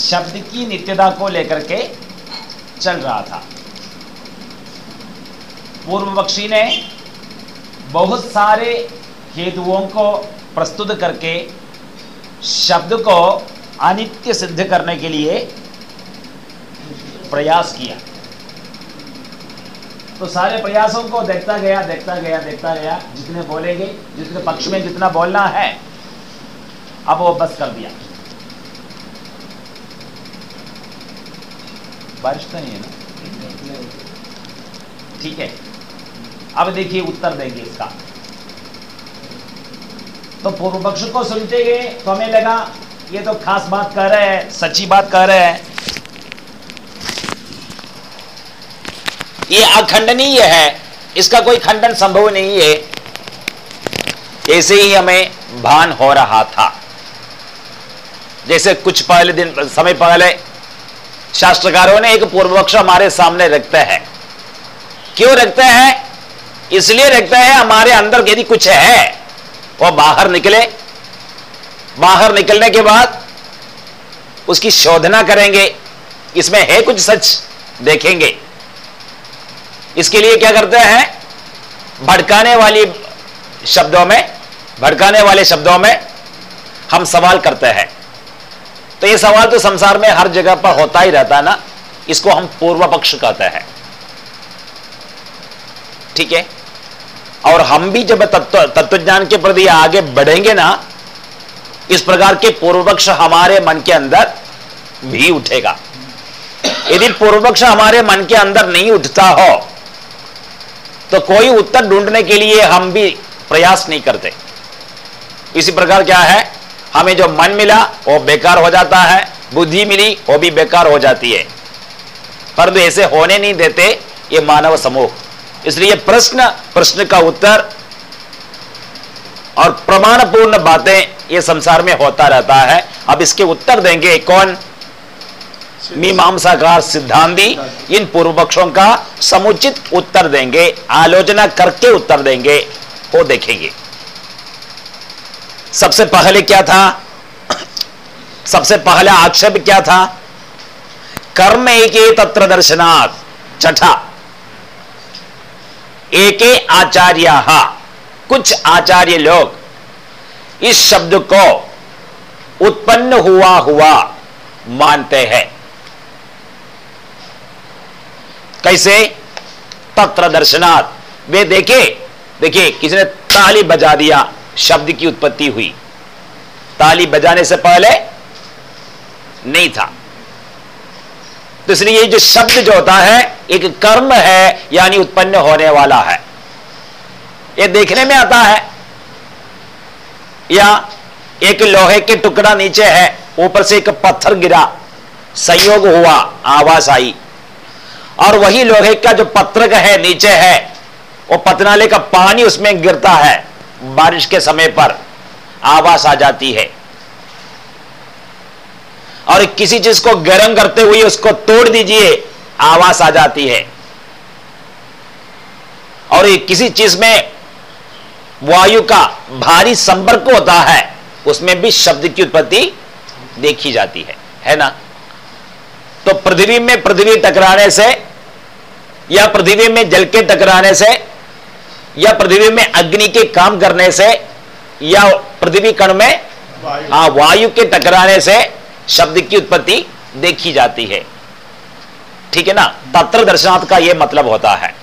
शब्द की नित्यता को लेकर के चल रहा था। पूर्व पक्षी ने बहुत सारे हेतुओं को प्रस्तुत करके शब्द को अनित्य सिद्ध करने के लिए प्रयास किया। तो सारे प्रयासों को देखता गया देखता गया देखता गया। जितने बोलेंगे, जितने पक्ष में जितना बोलना है, अब वो बस कर दिया। बारिश तो नहीं है ना? ठीक है। अब देखिए उत्तर देंगे इसका। तो पूर्व पक्ष को सुनते गए तो हमें लगा, ये तो खास बात कह रहे हैं, सच्ची बात कह रहे हैं। ये अखंडनीय है, इसका कोई खंडन संभव नहीं है। ऐसे ही हमें भान हो रहा था। जैसे कुछ पहले दिन, समय पहले शास्त्रकारों ने एक पूर्व पक्ष हमारे सामने रखते हैं। क्यों रखते हैं? इसलिए रखते हैं, हमारे अंदर यदि कुछ है वो बाहर निकले। बाहर निकलने के बाद उसकी शोधना करेंगे। इसमें है कुछ सच? देखेंगे। इसके लिए क्या करते हैं? भड़काने वाली शब्दों में, भड़काने वाले शब्दों में हम सवाल करते हैं। तो ये सवाल तो संसार में हर जगह पर होता ही रहता है ना। इसको हम पूर्व पक्ष कहते हैं। ठीक है? और हम भी जब तत्व, तत्वज्ञान के प्रति आगे बढ़ेंगे ना, इस प्रकार के पूर्व पक्ष हमारे मन के अंदर भी उठेगा। यदि पूर्व पक्ष हमारे मन के अंदर नहीं उठता हो तो कोई उत्तर ढूँढने के लिए हम भी प्रयास नहीं करते। इसी प्रकार क्या है? हमें जो मन मिला, वो बेकार हो जाता है, बुद्धि मिली, वो भी बेकार हो जाती है। परंतु ऐसे होने नहीं देते ये मानव समूह। इसलिए प्रश्न प्रश्न का उत्तर और प्रमाणपूर्ण बातें ये संसार में होता रहता है। अब इसके उत्तर देंगे कौन? मीमांसाकार सिद्धांती। इन पूर्व पक्षों का समुचित उत्तर देंगे, आलोचना करके उत्तर देंगे, वो देखेंगे। सबसे पहले क्या था? सबसे पहला आक्षेप क्या था? कर्म एक तत्र दर्शनाथ छठा। एके आचार्य, कुछ आचार्य लोग, इस शब्द को उत्पन्न हुआ हुआ मानते हैं। कैसे? तत्र दर्शनाथ वे देखे, देखिए किसी ने ताली बजा दिया? शब्द की उत्पत्ति हुई। ताली बजाने से पहले नहीं था। तो इसलिए जो शब्द जो होता है, एक कर्म है, यानी उत्पन्न होने वाला है। ये देखने में आता है। या एक लोहे के टुकड़ा नीचे है, ऊपर से एक पत्थर गिरा। संयोग हुआ, आवाज़ आई। और वही लोहे का जो पत्रक है, नीचे है, वो पतनाले का पानी उसमें गिरता है। बारिश के समय पर आवास आ जाती है। और किसी चीज़ को गर्म करते हुए उसको तोड़ दीजिए आवास आ जाती है। और ये किसी चीज़ में वायु का भारी संपर्क होता है, उसमें भी शब्द की उत्पत्ति देखी जाती है। है ना? तो पृथ्वी में पृथ्वी टकराने से या पृथ्वी में जल के टकराने से या पृथ्वी में अग्नि के काम करने से या पृथ्वी कण में हाँ वायु के टकराने से शब्द की उत्पत्ति देखी जाती है। ठीक है ना? तत्र दर्शनाथ का यह मतलब होता है।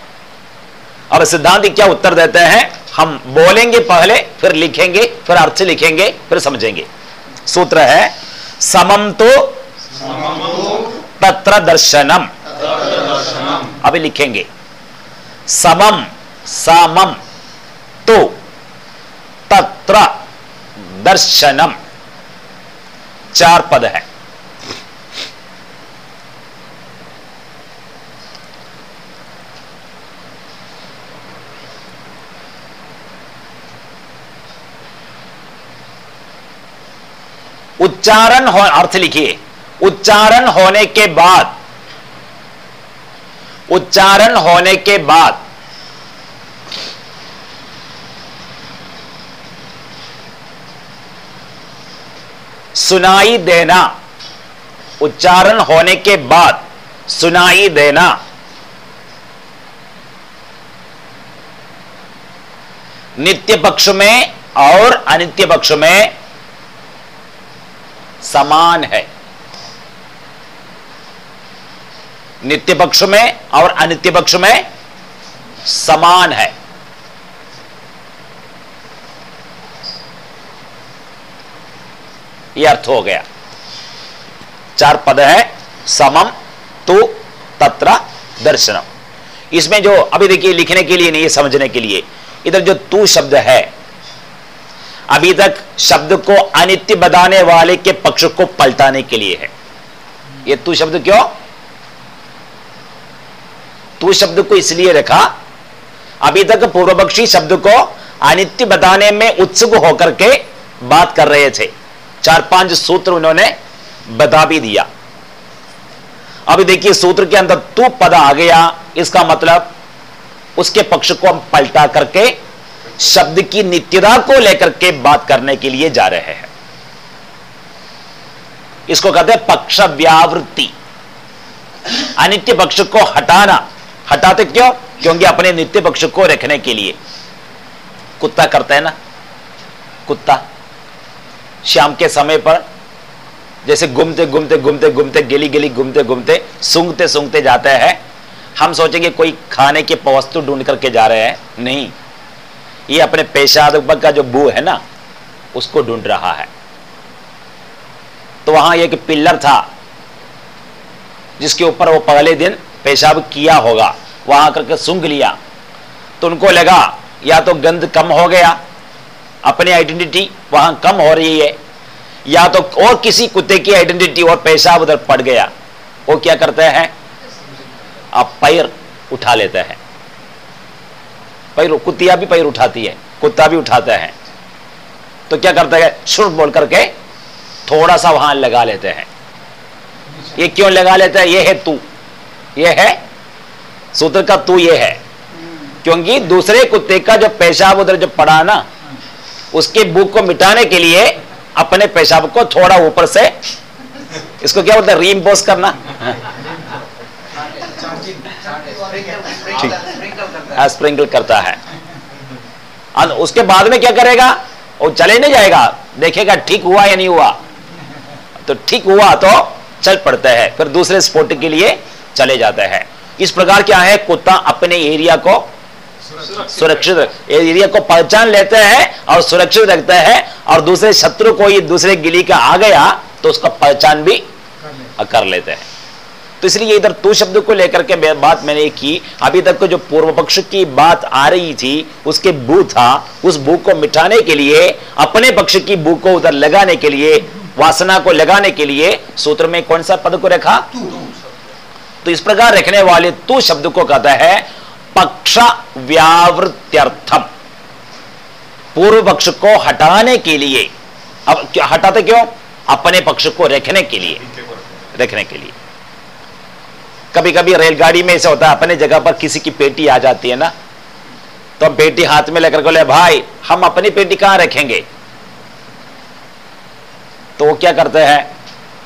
और सिद्धांत क्या उत्तर देते हैं? हम बोलेंगे पहले फिर लिखेंगे फिर अर्थ लिखेंगे फिर समझेंगे। सूत्र है समम तो तत्र दर्शनम। अभी लिखेंगे। समम समम। तो। तत्र। दर्शनम। चार पद है। उच्चारण हो, अर्थ लिखिए। उच्चारण होने के बाद। उच्चारण होने के बाद। सुनाई देना। उच्चारण होने के बाद सुनाई देना। नित्य पक्ष में और अनित्य पक्ष में समान है। नित्य पक्ष में और अनित्य पक्ष में समान है। यह अर्थ हो गया। चार पद है समम तु, तत्र, दर्शनम। इसमें जो अभी देखिए लिखने के लिए नहीं समझने के लिए। इधर जो तू शब्द है, अभी तक शब्द को अनित्य बताने वाले के पक्ष को पलटाने के लिए है। ये तू शब्द क्यों? तू शब्द को इसलिए रखा, अभी तक पूर्वपक्षी शब्द को अनित्य बताने में उत्सुक होकर के बात कर रहे थे। चार पाँच सूत्र उन्होंने बता भी दिया। अभी देखिए, सूत्र के अंदर तू पद आ गया, इसका मतलब उसके पक्ष को हम पलटा करके, शब्द की नित्यता को लेकर के बात करने के लिए जा रहे हैं। इसको कहते हैं पक्ष व्यावृत्ति। अनित्य पक्ष को हटाना, हटाते क्यों? क्योंकि अपने नित्य पक्ष को रखने के लिए। कुत्ता करता है ना? कुत्ता। शाम के समय पर, जैसे घूमते घूमते घूमते घूमते, गिली गिली, घूमते घूमते, सूंघते सूंघते जाते हैं। हम सोचेंगे कोई खाने के वस्तु ढूंढ करके जा रहे हैं। नहीं। ये अपने पेशाब का जो बू है ना, उसको ढूंढ रहा है। तो वहाँ एक पिल्लर था, जिसके ऊपर वो पहले दिन पेशाब किया होगा। वहाँ करके सूंघ लिया। तो उनको लगा, या तो गंद कम हो गया अपनी आइडेंटिटी वहाँ कम हो रही है। या तो और किसी कुत्ते की आइडेंटिटी और पेशाब उधर पड़ गया। वो क्या करते हैं? आप पैर उठा लेते हैं। पैर कुत्तिया भी पैर उठाती है, कुत्ता भी उठाते हैं। तो क्या करते हैं? शुरू बोल करके थोड़ा सा वहाँ लगा लेते हैं। ये क्यों लगा लेते हैं? ये है तू। ये है सूत्र का तू, ये है। क्योंकि दूसरे कुत्ते का जो पेशाब उधर जो पड़ा ना उसके बुक को मिटाने के लिए अपने पेशाब को थोड़ा ऊपर से इसको क्या बोलते हैं रीइम्पोज करना? स्प्रिंकल करता है। और उसके बाद में क्या करेगा? वो चले नहीं जाएगा। देखेगा, ठीक हुआ या नहीं हुआ? तो ठीक हुआ तो चल पड़ता है। फिर दूसरे स्पोर्ट के लिए चले जाते हैं। इस प्रकार क्या है? कुत्ता अपने एरिया को सुरक्षित एरिया को पहचान लेते हैं और सुरक्षित रखते हैं और दूसरे शत्रु को ये दूसरे गिली का आ गया तो उसका पहचान भी कर लेते हैं। तो इसलिए इधर तू शब्द को लेकर के बात मैंने की। अभी तक जो पूर्व पक्ष की बात आ रही थी उसके बू था उस बू को मिटाने के लिए अपने पक्ष की बू को उधर लगाने के लिए वासना को लगाने के लिए सूत्र में कौन सा पद को रखा? तो इस प्रकार रखने वाले तू शब्द को कहता है पक्ष व्यावृत्यर्थम। पूर्व पक्ष को हटाने के लिए। अब हटाते क्यों? अपने पक्ष को रखने के लिए। रखने के लिए। कभी कभी रेलगाड़ी में ऐसा होता है, अपने जगह पर किसी की पेटी आ जाती है ना तो पेटी हाथ में लेकर बोले, भाई, हम अपनी पेटी कहाँ रखेंगे? तो वो क्या करते हैं?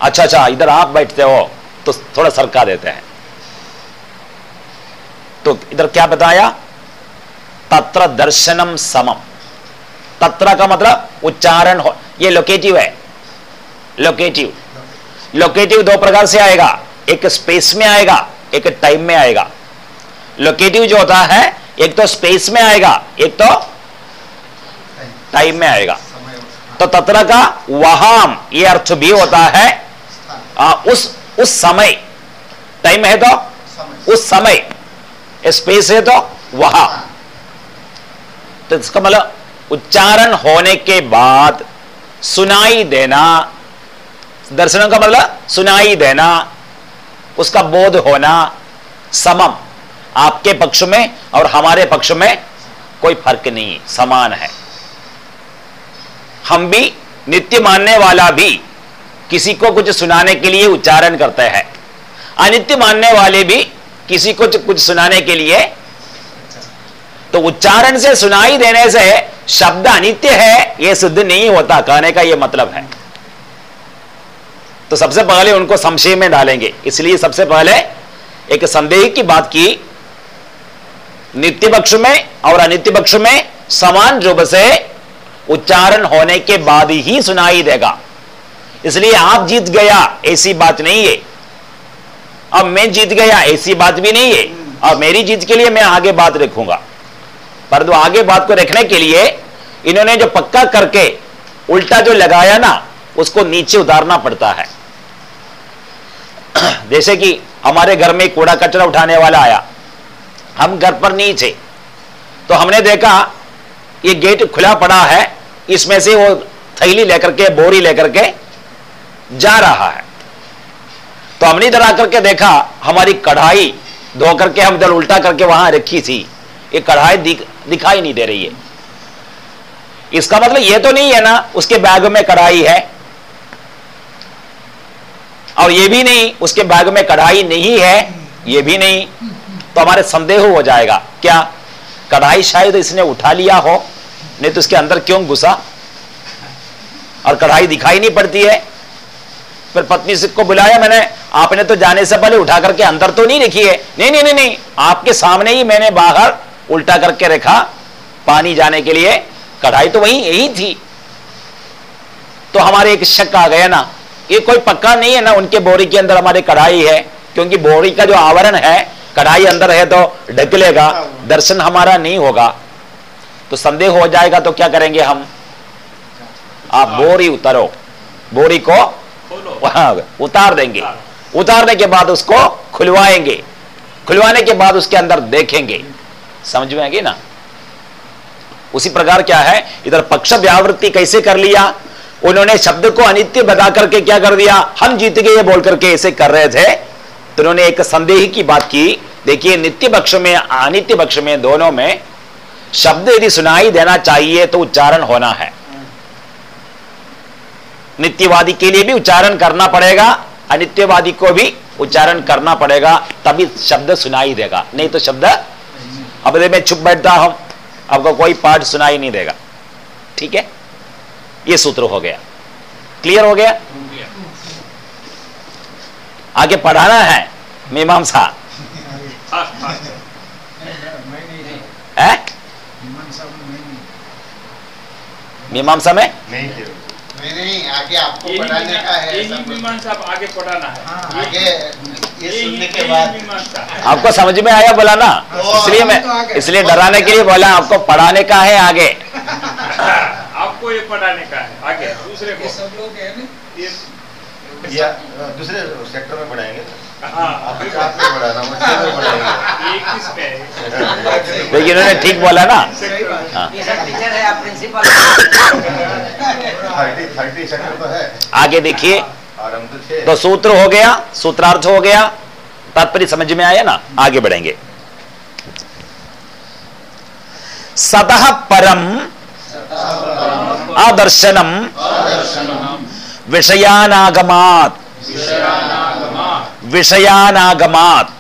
अच्छा अच्छा इधर आप बैठते हो तो थोड़ा सरका देते हैं। तो इधर क्या बताया? तत्र दर्शनम समम। तत्र का मतलब उच्चारण हो ये लोकेटिव है। लोकेटिव लोकेटिव दो प्रकार से आएगा। एक स्पेस में आएगा एक टाइम में आएगा। लोकेटिव जो होता है एक तो स्पेस में आएगा एक तो टाइम में आएगा। तो तत्र का वहाँ ये अर्थ भी होता है आ, उस उस समय। टाइम है तो? उस समय। स्पेस है तो वहाँ। तो इसका मतलब उच्चारण होने के बाद सुनाई देना, दर्शनों का मतलब सुनाई देना, उसका बोध होना, समम। आपके पक्ष में और हमारे पक्ष में कोई फ़र्क नहीं, समान है। हम भी नित्य मानने वाला भी किसी को कुछ सुनाने के लिए उच्चारण करते हैं। अनित्य मानने वाले भी किसी को कुछ सुनाने के लिए। तो उच्चारण से सुनाई देने से शब्द अनित्य है यह सिद्ध नहीं होता। कहने का यह मतलब है। तो सबसे पहले उनको संशय में डालेंगे। इसलिए सबसे पहले एक संदेह की बात की। नित्य पक्ष में और अनित्य पक्ष में समान रूप से उच्चारण होने के बाद ही सुनाई देगा। इसलिए आप जीत गया, ऐसी बात नहीं है। अब मैं जीत गया, ऐसी बात भी नहीं है। और मेरी जीत के लिए मैं आगे बात रखूँगा। परंतु आगे बात को रखने के लिए इन्होंने जो पक्का करके उल्टा जो लगाया ना, उसको नीचे उतारना पड़ता है। जैसे कि हमारे घर में कूड़ा कचरा उठाने वाला आया। हम घर पर नहीं थे। तो हमने देखा, ये गेट खुला पड़ा है, इसमें से वो थैली लेकर के, बोरी लेकर के जा रहा है। तो हमने इधर आकर के देखा हमारी कढ़ाई धो करके हम इधर उल्टा करके वहाँ रखी थी। ये कढ़ाई दिख, दिखाई नहीं दे रही है। इसका मतलब ये तो नहीं है ना उसके बैग में कढ़ाई है। और ये भी नहीं उसके बैग में कढ़ाई नहीं है ये भी नहीं। तो हमारे संदेह हो जाएगा क्या? कढ़ाई शायद इसने उठा लिया हो नहीं तो उसके अंदर क्यों घुसा? और कढ़ाई दिखाई नहीं पड़ती है। फिर पत्नी से को बुलाया मैंने। आपने तो जाने से पहले उठा करके अंदर तो नहीं रखी है। नहीं नहीं नहीं नहीं। आपके सामने ही मैंने बाहर उल्टा करके रखा पानी जाने के लिए। कढ़ाई तो वही यही थी। तो हमारे एक शक आ गया ना। ये कोई पक्का नहीं है ना उनके बोरी के अंदर हमारे कढ़ाई है। क्योंकि बोरी का जो आवरण है, कढ़ाई अंदर है तो ढक लेगा। दर्शन हमारा नहीं होगा। तो संदेह हो जाएगा तो क्या करेंगे हम? आप बोरी उतारो। बोरी को वहाँ उतार देंगे। उतारने के बाद उसको खुलवाएँगे। खुलवाने के बाद उसके अंदर देखेंगे। समझ में आएगी ना? उसी प्रकार क्या है? इधर पक्ष व्यावृत्ति कैसे कर लिया? उन्होंने शब्द को अनित्य बता करके क्या कर दिया? हम जीत गए ये बोल करके ऐसे कर रहे थे। तो उन्होंने एक संदेह की बात की। देखिए नित्य पक्ष में अनित्य पक्ष में दोनों में शब्द यदि सुनाई देना चाहिए तो उच्चारण होना है। नित्यवादी के लिए भी उच्चारण करना पड़ेगा, अनित्यवादी को भी उच्चारण करना पड़ेगा, तभी शब्द सुनाई देगा। नहीं तो शब्द, अब मैं चुप बैठता हूँ आपको कोई पाठ सुनाई नहीं देगा। ठीक है? ये सूत्र हो गया। क्लियर हो गया? आगे पढ़ाना है, मीमांसा। मीमांसा में? नहीं नहीं आगे आपको पढ़ाने का है यही मीमांसा आगे पढ़ाना है। हाँ, आगे ये सुनने के बाद। आपको समझ में आया बोला ना? तो इसलिए मैं तो इसलिए डराने के लिए बोला आपको पढ़ाने का है आगे। आपको ये पढ़ाने का है आगे दूसरे को। ये- या दूसरे सेक्टर में पढ़ाएँगे। लेकिन इन्होंने ठीक बोला ना। हाँ। आगे देखिए तो सूत्र हो गया, सूत्रार्थ हो गया, तात्पर्य समझ में आया ना? आगे बढ़ेंगे। सतः परम आदर्शनम विषयानागमात। विषयानागमात।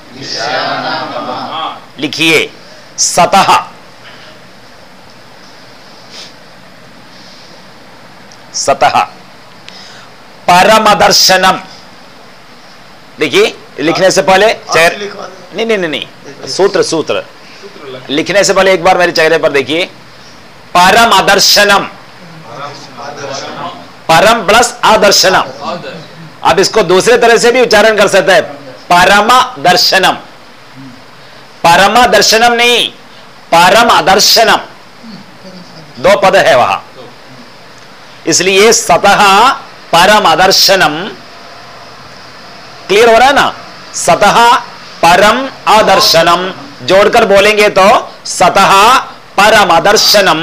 लिखिए सतः। सतः। परमदर्शनम। देखिए लिखने से पहले चेहरे नहीं नहीं नहीं नहीं। सूत्र सूत्र। लिखने से पहले एक बार मेरे चेहरे पर देखिए। परम आदर्शनम परम प्लस आदर्शनम। अब इसको दूसरे तरह से भी उच्चारण कर सकते हैं। परम दर्शनम परम दर्शनम नहीं परम आदर्शनम दो पद है वहाँ। इसलिए सतह परम आदर्शनम क्लियर हो रहा है ना? सतह परम आदर्शनम जोड़कर बोलेंगे तो सतह परम आदर्शनम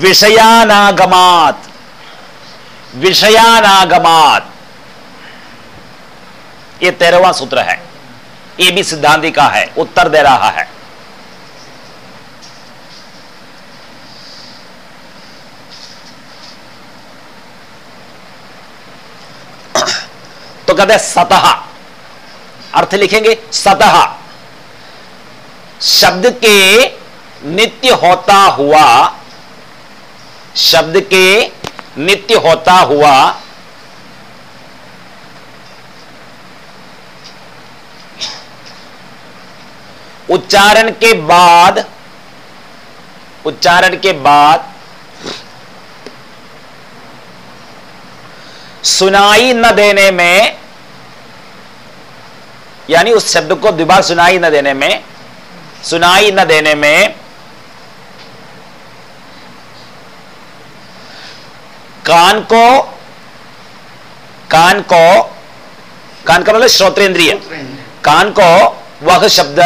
विषयानागमात। विषयानागमात। ये तेरहवा सूत्र है। ये भी सिद्धांति का है। उत्तर दे रहा है। तो कहते सतह। अर्थ लिखेंगे सतह। शब्द के नित्य होता हुआ, शब्द के नित्य होता हुआ उच्चारण के बाद, उच्चारण के बाद सुनाई न देने में, यानी उस शब्द को दोबारा सुनाई न देने में, सुनाई न देने में कान को कान को कान का मतलब श्रोतेंद्रिय कान को वह शब्द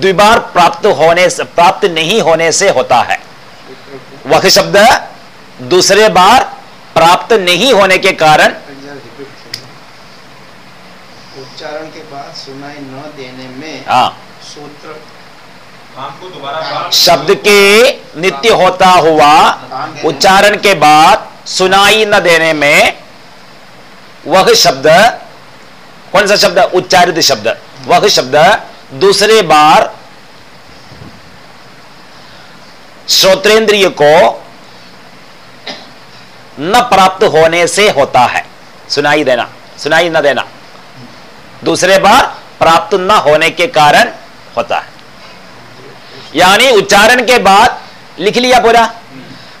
द्विबार प्राप्त होने से प्राप्त नहीं होने से होता है। वह शब्द दूसरे बार प्राप्त नहीं होने के कारण उच्चारण के बाद सुनाई न देने में हाँ। सूत्र काम को दोबारा शब्द के नित्य होता हुआ उच्चारण के बाद सुनाई न देने में वह शब्द, कौन सा शब्द? उच्चारित शब्द। वह शब्द दूसरे बार श्रोतेंद्रिय को न प्राप्त होने से होता है। सुनाई देना, सुनाई न देना। दूसरे बार प्राप्त न होने के कारण होता है। यानी उच्चारण के बाद लिख लिया पूरा।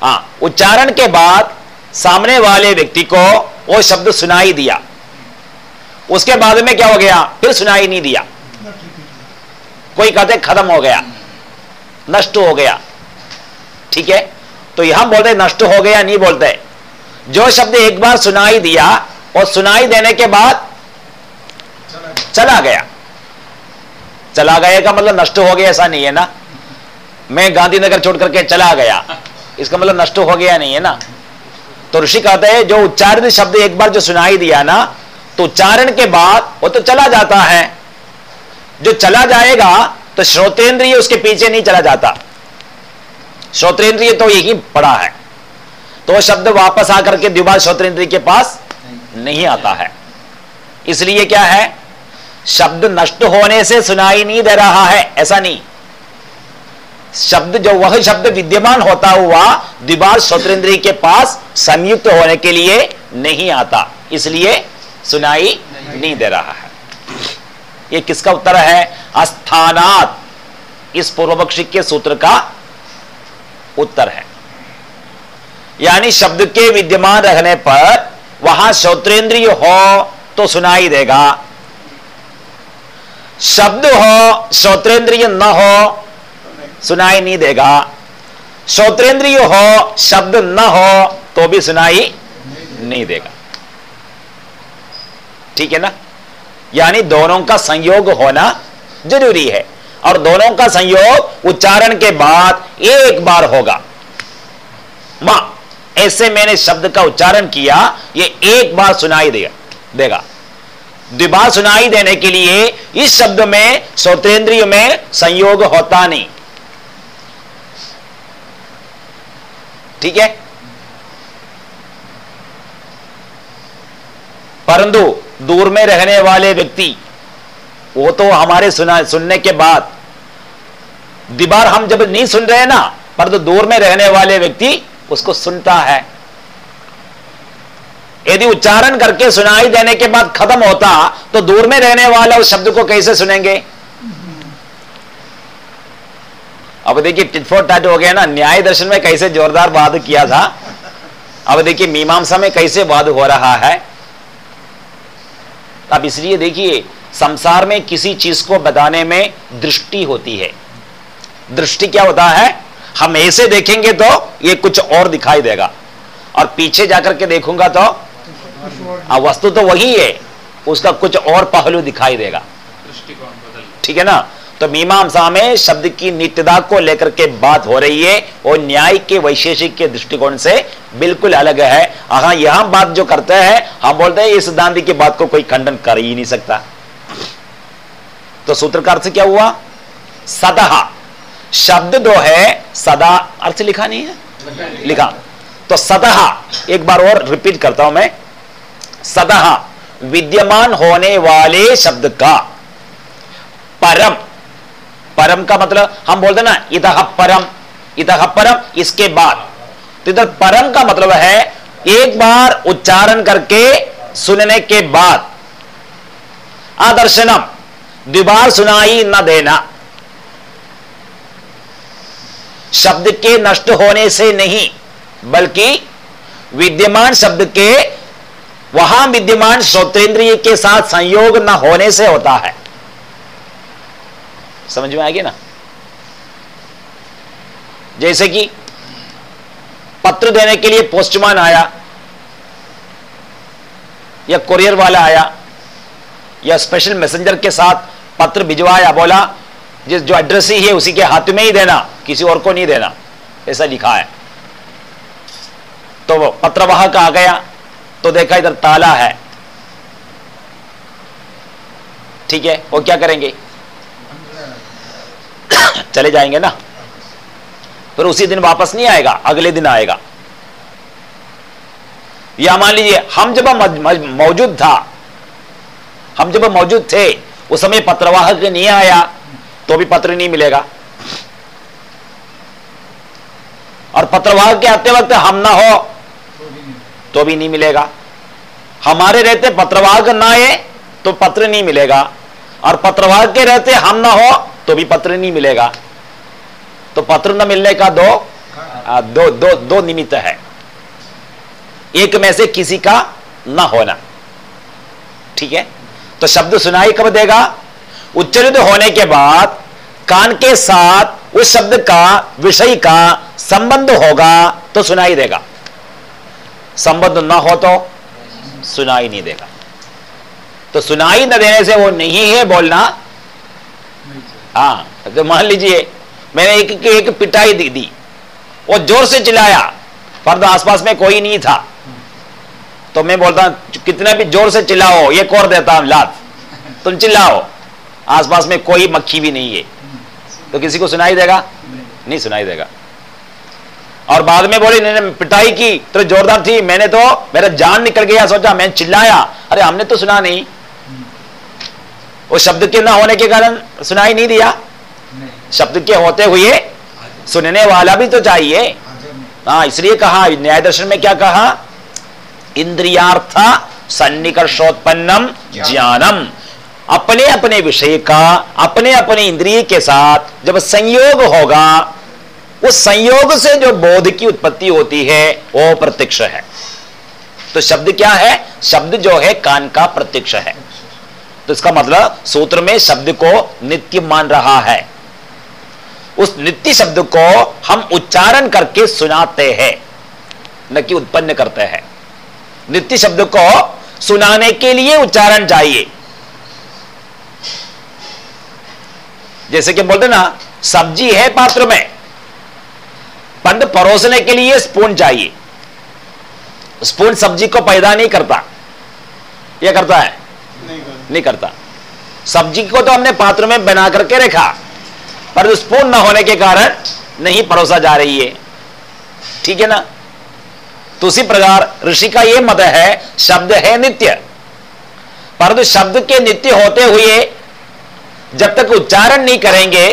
हाँ उच्चारण के बाद सामने वाले व्यक्ति को वो शब्द सुनाई दिया। उसके बाद में क्या हो गया? फिर सुनाई नहीं दिया। कोई कहते खत्म हो गया। नष्ट हो गया। ठीक है? तो यहाँ बोलते नष्ट हो गया, नहीं बोलते। जो शब्द एक बार सुनाई दिया, और सुनाई देने के बाद चला गया। चला गया का मतलब नष्ट हो गया, ऐसा नहीं है ना? मैं गांधीनगर छोड़ करके चला गया। इसका मतलब नष्ट हो गया नहीं, है ना? तो ऋषि कहते हैं, जो उच्चारित शब्द एक बार जो सुनाई दिया ना तो उच्चारण के बाद वो तो चला जाता है। जो चला जाएगा तो श्रोतेंद्रिय उसके पीछे नहीं चला जाता। श्रोतेंद्रिय तो यही पड़ा है। तो शब्द वापस आकर के द्विबार श्रोतेंद्रिय के पास नहीं आता है। इसलिए क्या है? शब्द नष्ट होने से सुनाई नहीं दे रहा है, ऐसा नहीं। शब्द जो वह शब्द विद्यमान होता हुआ द्विबार स्वतंत्र के पास संयुक्त होने के लिए नहीं आता। इसलिए सुनाई नहीं दे रहा है। यह किसका उत्तर है? अस्थानात। इस पूर्व पक्षी के सूत्र का उत्तर है। यानी शब्द के विद्यमान रहने पर वहाँ श्रोत्रेंद्रिय हो तो सुनाई देगा। शब्द हो श्रोत्रेंद्रिय न हो सुनाई नहीं देगा। श्रोतेंद्रिय हो, शब्द न हो तो भी सुनाई नहीं देगा। ठीक है ना? यानी दोनों का संयोग होना ज़रूरी है। और दोनों का संयोग उच्चारण के बाद एक बार होगा। माँ, ऐसे मैंने शब्द का उच्चारण किया, ये एक बार सुनाई देगा देगा। द्विबार सुनाई देने के लिए इस शब्द में, श्रोतेंद्रिय में संयोग होता नहीं। ठीक है? परंतु दूर में रहने वाले व्यक्ति, वो तो हमारे सुना, सुनने के बाद, दीवार हम जब नहीं सुन रहे ना, परंतु दूर में रहने वाले व्यक्ति उसको सुनता है। यदि उच्चारण करके सुनाई देने के बाद खत्म होता तो दूर में रहने वाला उस शब्द को कैसे सुनेंगे? अब देखिए टिटफोट टाट हो गया ना न्याय दर्शन में कैसे जोरदार वाद किया था? अब देखिए मीमांसा में कैसे वाद हो रहा है? अब इसलिए देखिए संसार में किसी चीज़ को बताने में दृष्टि होती है। दृष्टि क्या होता है? हम ऐसे देखेंगे तो ये कुछ और दिखाई देगा। और पीछे जाकर के देखूँगा तो वस्तु तो वही है उसका कुछ और पहलू दिखाई देगा। दृष्टिकोण बदल ठीक है ना? तो मीमांसा में शब्द की नित्यता को लेकर के बात हो रही है और न्याय के वैशेषिक के दृष्टिकोण से बिल्कुल अलग है। हाँ यहाँ बात जो करते हैं, हम बोलते हैं इस सिद्धांत की बात को कोई खंडन कर ही नहीं सकता। तो सूत्र का अर्थ क्या हुआ? सदा। शब्द दो है, सदा अर्थ लिखा नहीं है? लिखा। तो सतह एक बार और रिपीट करता हूँ मैं। सतह विद्यमान होने वाले शब्द का परम परम का मतलब हम बोलते ना इतः परम इतः परम, इसके बाद। तो इधर परम का मतलब है, एक बार उच्चारण करके सुनने के बाद। आदर्शनम द्विबार सुनाई न देना। शब्द के नष्ट होने से नहीं, बल्कि विद्यमान शब्द के, वहाँ विद्यमान श्रोतेंद्रिय के साथ संयोग न होने से होता है। समझ में आएगी ना? जैसे कि पत्र देने के लिए पोस्टमैन आया, या कुरियर वाला आया, या स्पेशल मैसेंजर के साथ पत्र भिजवाया, बोला, जिस जो एड्रेस ही है, उसी के हाथ में ही देना, किसी और को नहीं देना। ऐसा लिखा है। तो वो पत्रवाहक आ गया तो देखा इधर ताला है। ठीक है, वो क्या करेंगे? चले जाएँगे ना। फिर उसी दिन वापस नहीं आएगा, अगले दिन आएगा। या मान लीजिए, हम जब मौजूद था, हम जब मौजूद थे, उस समय पत्रवाहक नहीं आया तो भी पत्र नहीं मिलेगा। और पत्रवाहक के आते वक्त हम ना हो तो भी नहीं मिलेगा। हमारे रहते पत्रवाहक ना आए तो पत्र नहीं मिलेगा। और पत्रवाहक के रहते हम ना हो तो भी पत्र नहीं मिलेगा। तो पत्र न मिलने का दो आ, दो दो दो निमित्त है। एक में से किसी का न होना। ठीक है? तो शब्द सुनाई कब देगा? उच्चरित होने के बाद कान के साथ उस शब्द का विषय का संबंध होगा तो सुनाई देगा। संबंध न हो तो सुनाई नहीं देगा। तो सुनाई न देने से वो नहीं है बोलना हाँ। तो मान लीजिए, मैंने एक एक पिटाई दी दी, वो ज़ोर से चिल्लाया फर्द आसपास में कोई नहीं था। तो मैं बोलता कितना भी ज़ोर से चिल्लाओ, ये कोर देता हूँ, लात। तुम चिल्लाओ, आसपास में कोई मक्खी भी नहीं है। तो किसी को सुनाई देगा? नहीं सुनाई देगा। और बाद में बोली मैंने पिटाई की तो जोरदार थी, मैंने तो मेरा जान निकल गया, सोचा, मैं चिल्लाया, अरे हमने तो सुना नहीं। वो शब्द के ना होने के कारण सुनाई नहीं दिया। शब्द के होते हुए सुनने वाला भी तो चाहिए। हाँ इसलिए कहा न्याय दर्शन में क्या कहा? इंद्रियार्थ सन्निकर्षोत्पन्नम ज्ञानम। अपने अपने विषय का अपने अपने इंद्रिय के साथ जब संयोग होगा उस संयोग से जो बोध की उत्पत्ति होती है वो प्रत्यक्ष है। तो शब्द क्या है? शब्द जो है कान का प्रत्यक्ष है। तो इसका मतलब सूत्र में शब्द को नित्य मान रहा है। उस नित्य शब्द को हम उच्चारण करके सुनाते हैं, न कि उत्पन्न करते हैं। नित्य शब्द को सुनाने के लिए उच्चारण चाहिए। जैसे कि बोलते ना, सब्ज़ी है पात्र में पंड परोसने के लिए स्पून चाहिए। स्पून सब्ज़ी को पैदा नहीं करता। यह करता है? नहीं नहीं करता। सब्ज़ी को तो हमने पात्र में बना करके रखा, पर स्पून न होने के कारण नहीं परोसा जा रही है। ठीक है ना? तो उसी प्रकार ऋषि का यह मत है, शब्द है नित्य। परंतु शब्द के नित्य होते हुए जब तक उच्चारण नहीं करेंगे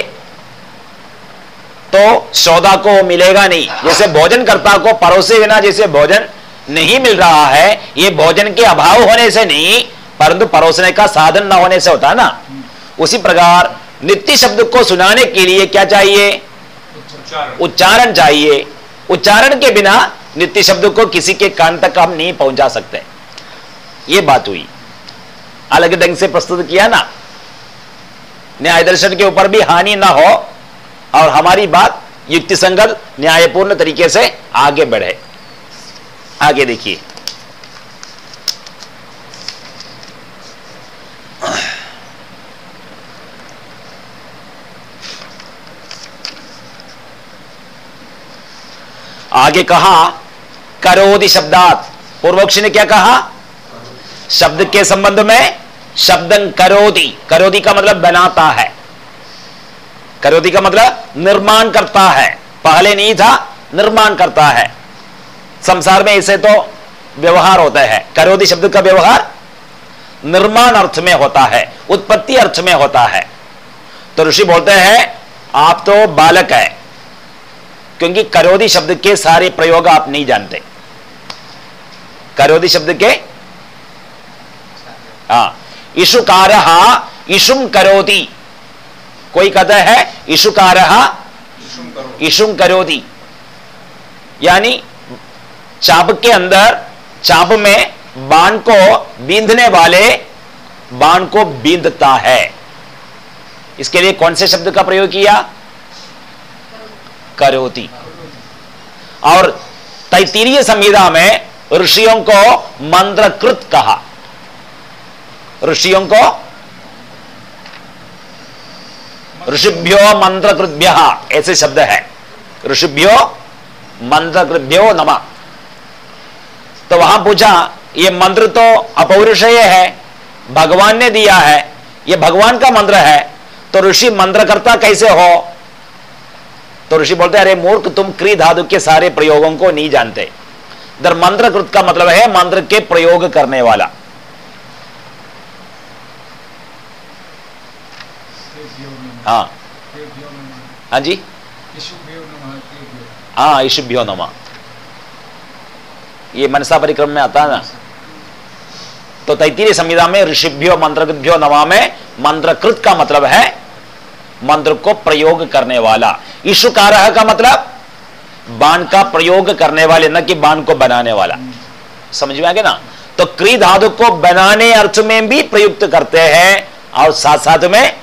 तो सौदा को मिलेगा नहीं। जैसे भोजनकर्ता को परोसे बिना जैसे भोजन नहीं मिल रहा है, ये भोजन के अभाव होने से नहीं परंतु परोसने का साधन ना होने से होता है ना। उसी प्रकार नित्य शब्द को सुनाने के लिए क्या चाहिए? उच्चारण। चाहिए। उच्चारण के बिना नित्य शब्द को किसी के कान तक हम नहीं पहुँचा सकते। ये बात हुई। अलग ढंग से प्रस्तुत किया ना। न्याय दर्शन के ऊपर भी हानि ना हो और हमारी बात युक्ति संगत न्यायपूर्ण तरीके से आगे बढ़े। आगे देखिए। आगे कहा करोदि शब्दात। पूर्वोक्ष ने क्या कहा? शब्द के संबंध में शब्दन करोदी करोदी का मतलब बनाता है। करोदी का मतलब निर्माण करता है। पहले नहीं था, निर्माण करता है। संसार में इसे तो व्यवहार होता है। करोदी शब्द का व्यवहार निर्माण अर्थ में होता है, उत्पत्ति अर्थ में होता है। तो ऋषि बोलते हैं, आप तो बालक है। क्योंकि करोदी शब्द के सारे प्रयोग आप नहीं जानते। करोदी शब्द के? हाँ। इशुकार इशुम करोति। कोई कहता है, इशुकार इशुम करोति। यानी, चाप के अंदर, चाप में बाण को बींधने वाले बाण को बींधता है। इसके लिए कौन से शब्द का प्रयोग किया? करोति और तैतीय संहिता में ऋषियों को मंत्रकृत कहा। ऋषियों को ऋषिभ्यो मंत्रकृभ्य ऐसे शब्द है। ऋषिभ्यो मंत्रकृभ्यो नमा। तो वहाँ पूछा, ये मंत्र तो अपौरुषेय है, भगवान ने दिया है, ये भगवान का मंत्र है तो ऋषि मंत्रकर्ता कैसे हो? तो ऋषि बोलते, अरे, मूर्ख, तुम क्री धातु के सारे प्रयोगों को नहीं जानते। इधर मंत्रकृत का मतलब है, मंत्र के प्रयोग करने वाला। हाँ। हाँ जी। हाँ ईशुभ्यो नमा। ये मनसा परिक्रम में आता है ना? तो तैतीय संविधा में ऋषिभ्यो मंत्रभ्यो नमा में मंत्रकृत का मतलब है मंत्र को प्रयोग करने वाला। ईशुकार का मतलब? बाण का प्रयोग करने वाले न कि बाण को बनाने वाला। समझ में आ गया ना? तो क्री धातु को बनाने अर्थ में भी प्रयुक्त करते हैं और साथ साथ में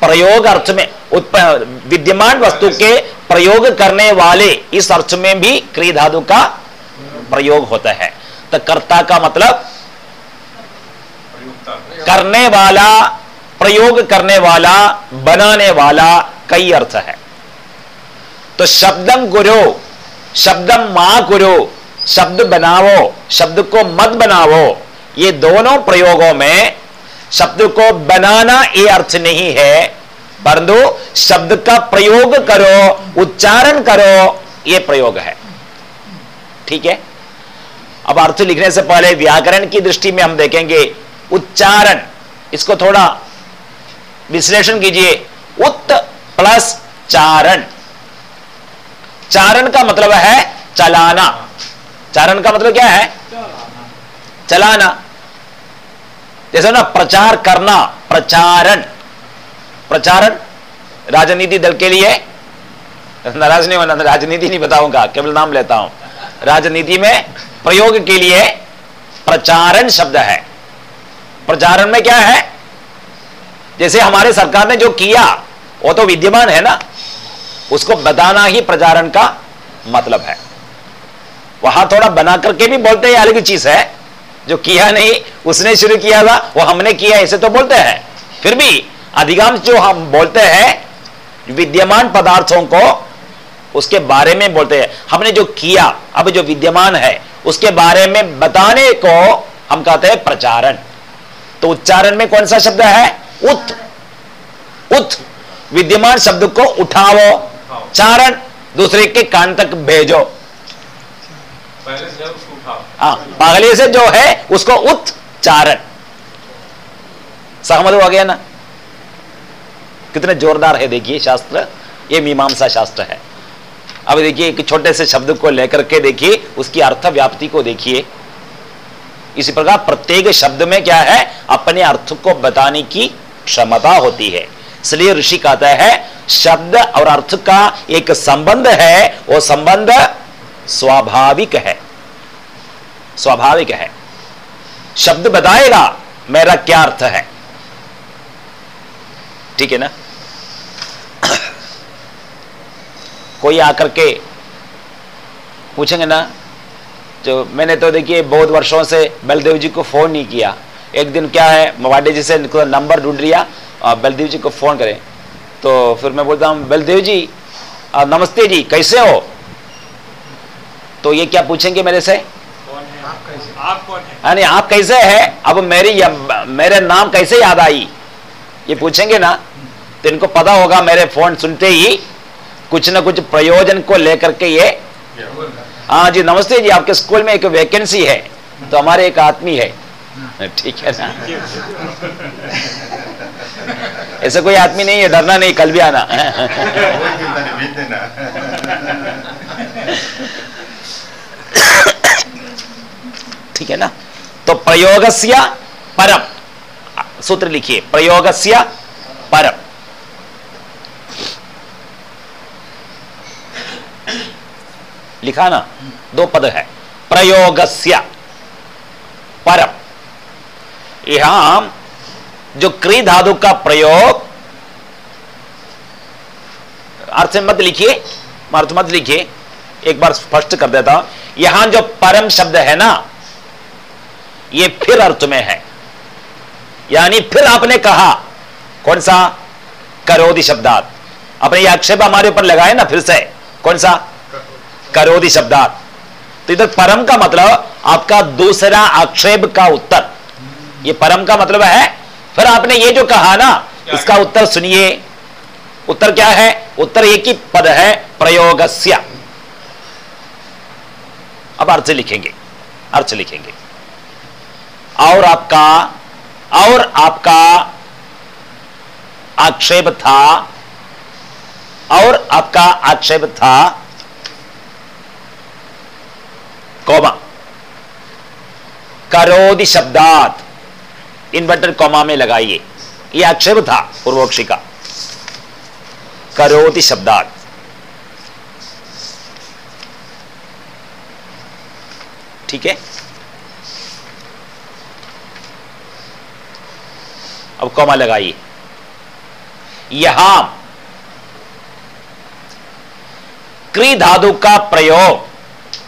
प्रयोग अर्थ में उत्पन्न विद्यमान वस्तु के प्रयोग करने वाले इस अर्थ में भी क्री धातु का प्रयोग होता है। तो कर्ता का मतलब करने वाला प्रयोग करने वाला, बनाने वाला कई अर्थ है। तो शब्दम गुरु, शब्दम माँ गुरु, शब्द बनाओ, शब्द को मत बनाओ, ये दोनों प्रयोगों में शब्द को बनाना ये अर्थ नहीं है, परंतु शब्द का प्रयोग करो, उच्चारण करो, ये प्रयोग है। ठीक है? अब अर्थ लिखने से पहले व्याकरण की दृष्टि में हम देखेंगे, उच्चारण, इसको थोड़ा विश्लेषण कीजिए। उत प्लस चारण। चारण का मतलब है चलाना। चारण का मतलब क्या है? चलाना। जैसे ना, प्रचार करना, प्रचारण। प्रचारण राजनीति दल के लिए। नाराज़ नहीं होना, राजनीति नहीं बताऊँगा, केवल नाम लेता हूँ। राजनीति में प्रयोग के लिए प्रचारण शब्द है। प्रचारण में क्या है? जैसे हमारे सरकार ने जो किया, वो तो विद्यमान है ना? उसको बताना ही प्रचारण का मतलब है। वहाँ थोड़ा बना करके भी बोलते हैं अलग चीज़ है, जो किया नहीं, उसने शुरू किया था, वो हमने किया, ऐसे तो बोलते हैं। फिर भी अधिकांश जो हम बोलते हैं, विद्यमान पदार्थों को, उसके बारे में बोलते हैं। हमने जो किया, अब जो विद्यमान है, उसके बारे में बताने को हम कहते हैं प्रचारण। तो उच्चारण में कौन सा शब्द है? उत उत विद्यमान शब्द को उठाओ। चारण दूसरे के कान तक भेजो। पहले से हाँ से जो है उसको उच्चारण सहमत हो गया ना? कितने जोरदार है देखिए शास्त्र। ये मीमांसा शास्त्र है। अब देखिए एक छोटे से शब्द को लेकर के देखिए उसकी अर्थ व्याप्ति को देखिए। इसी प्रकार प्रत्येक शब्द में क्या है? अपने अर्थ को बताने की क्षमता होती है। इसलिए ऋषि कहता है, शब्द और अर्थ का एक संबंध है, वो संबंध स्वाभाविक है। स्वाभाविक है। शब्द बताएगा, मेरा क्या अर्थ है? ठीक है ना? कोई आकर के पूछेंगे ना, जो मैंने तो देखिए बहुत वर्षों से बलदेव जी को फ़ोन नहीं किया। एक दिन क्या है मवाडे जी से नंबर ढूंढ लिया और बलदेव जी को फ़ोन करें। तो फिर मैं बोलता हूँ बलदेव जी आ, नमस्ते जी कैसे हो? तो ये क्या पूछेंगे मेरे से? कौन है आप कौन है? आप कैसे है? अब मेरी या- मेरे नाम कैसे याद आई? ये पूछेंगे ना? तो इनको पता होगा मेरे फ़ोन सुनते ही कुछ ना कुछ प्रयोजन को लेकर के ये हाँ जी नमस्ते जी आपके स्कूल में एक वैकेंसी है तो हमारे एक आदमी है। ठीक है ना? ऐसा कोई आदमी नहीं है डरना नहीं कल भी आना। ठीक है ना? तो प्रयोगस्य परम। सूत्र लिखिए प्रयोगस्य परम। लिखा ना? दो पद है। प्रयोगस्य परम। यहाँ जो क्री धातु का प्रयोग, अर्थ मत लिखिए, अर्थ मत लिखिए, एक बार स्पष्ट कर देता हूँ। यहाँ जो परम शब्द है ना, ये फिर अर्थ में है। यानी फिर आपने कहा, कौन सा? करोदी शब्दात। अपने ये आक्षेप हमारे ऊपर लगाए ना फिर से। कौन सा? करोदी शब्दात। तो इधर परम का मतलब आपका दूसरा आक्षेप का उत्तर। ये परम का मतलब है फिर आपने ये जो कहा ना इसका उत्तर सुनिए। उत्तर क्या है? उत्तर एक ही पद है प्रयोगस्य। अब अर्थ लिखेंगे अर्थ लिखेंगे। और आपका और आपका आक्षेप था और आपका आक्षेप था कौमा। करोदि शब्दात। इन्वर्टेड कौमा में लगाइए। यह आक्षेप था पूर्वोक्षी का। करोति शब्दात ठीक है? अब कौमा लगाइए। यहाँ क्री धातु का प्रयोग,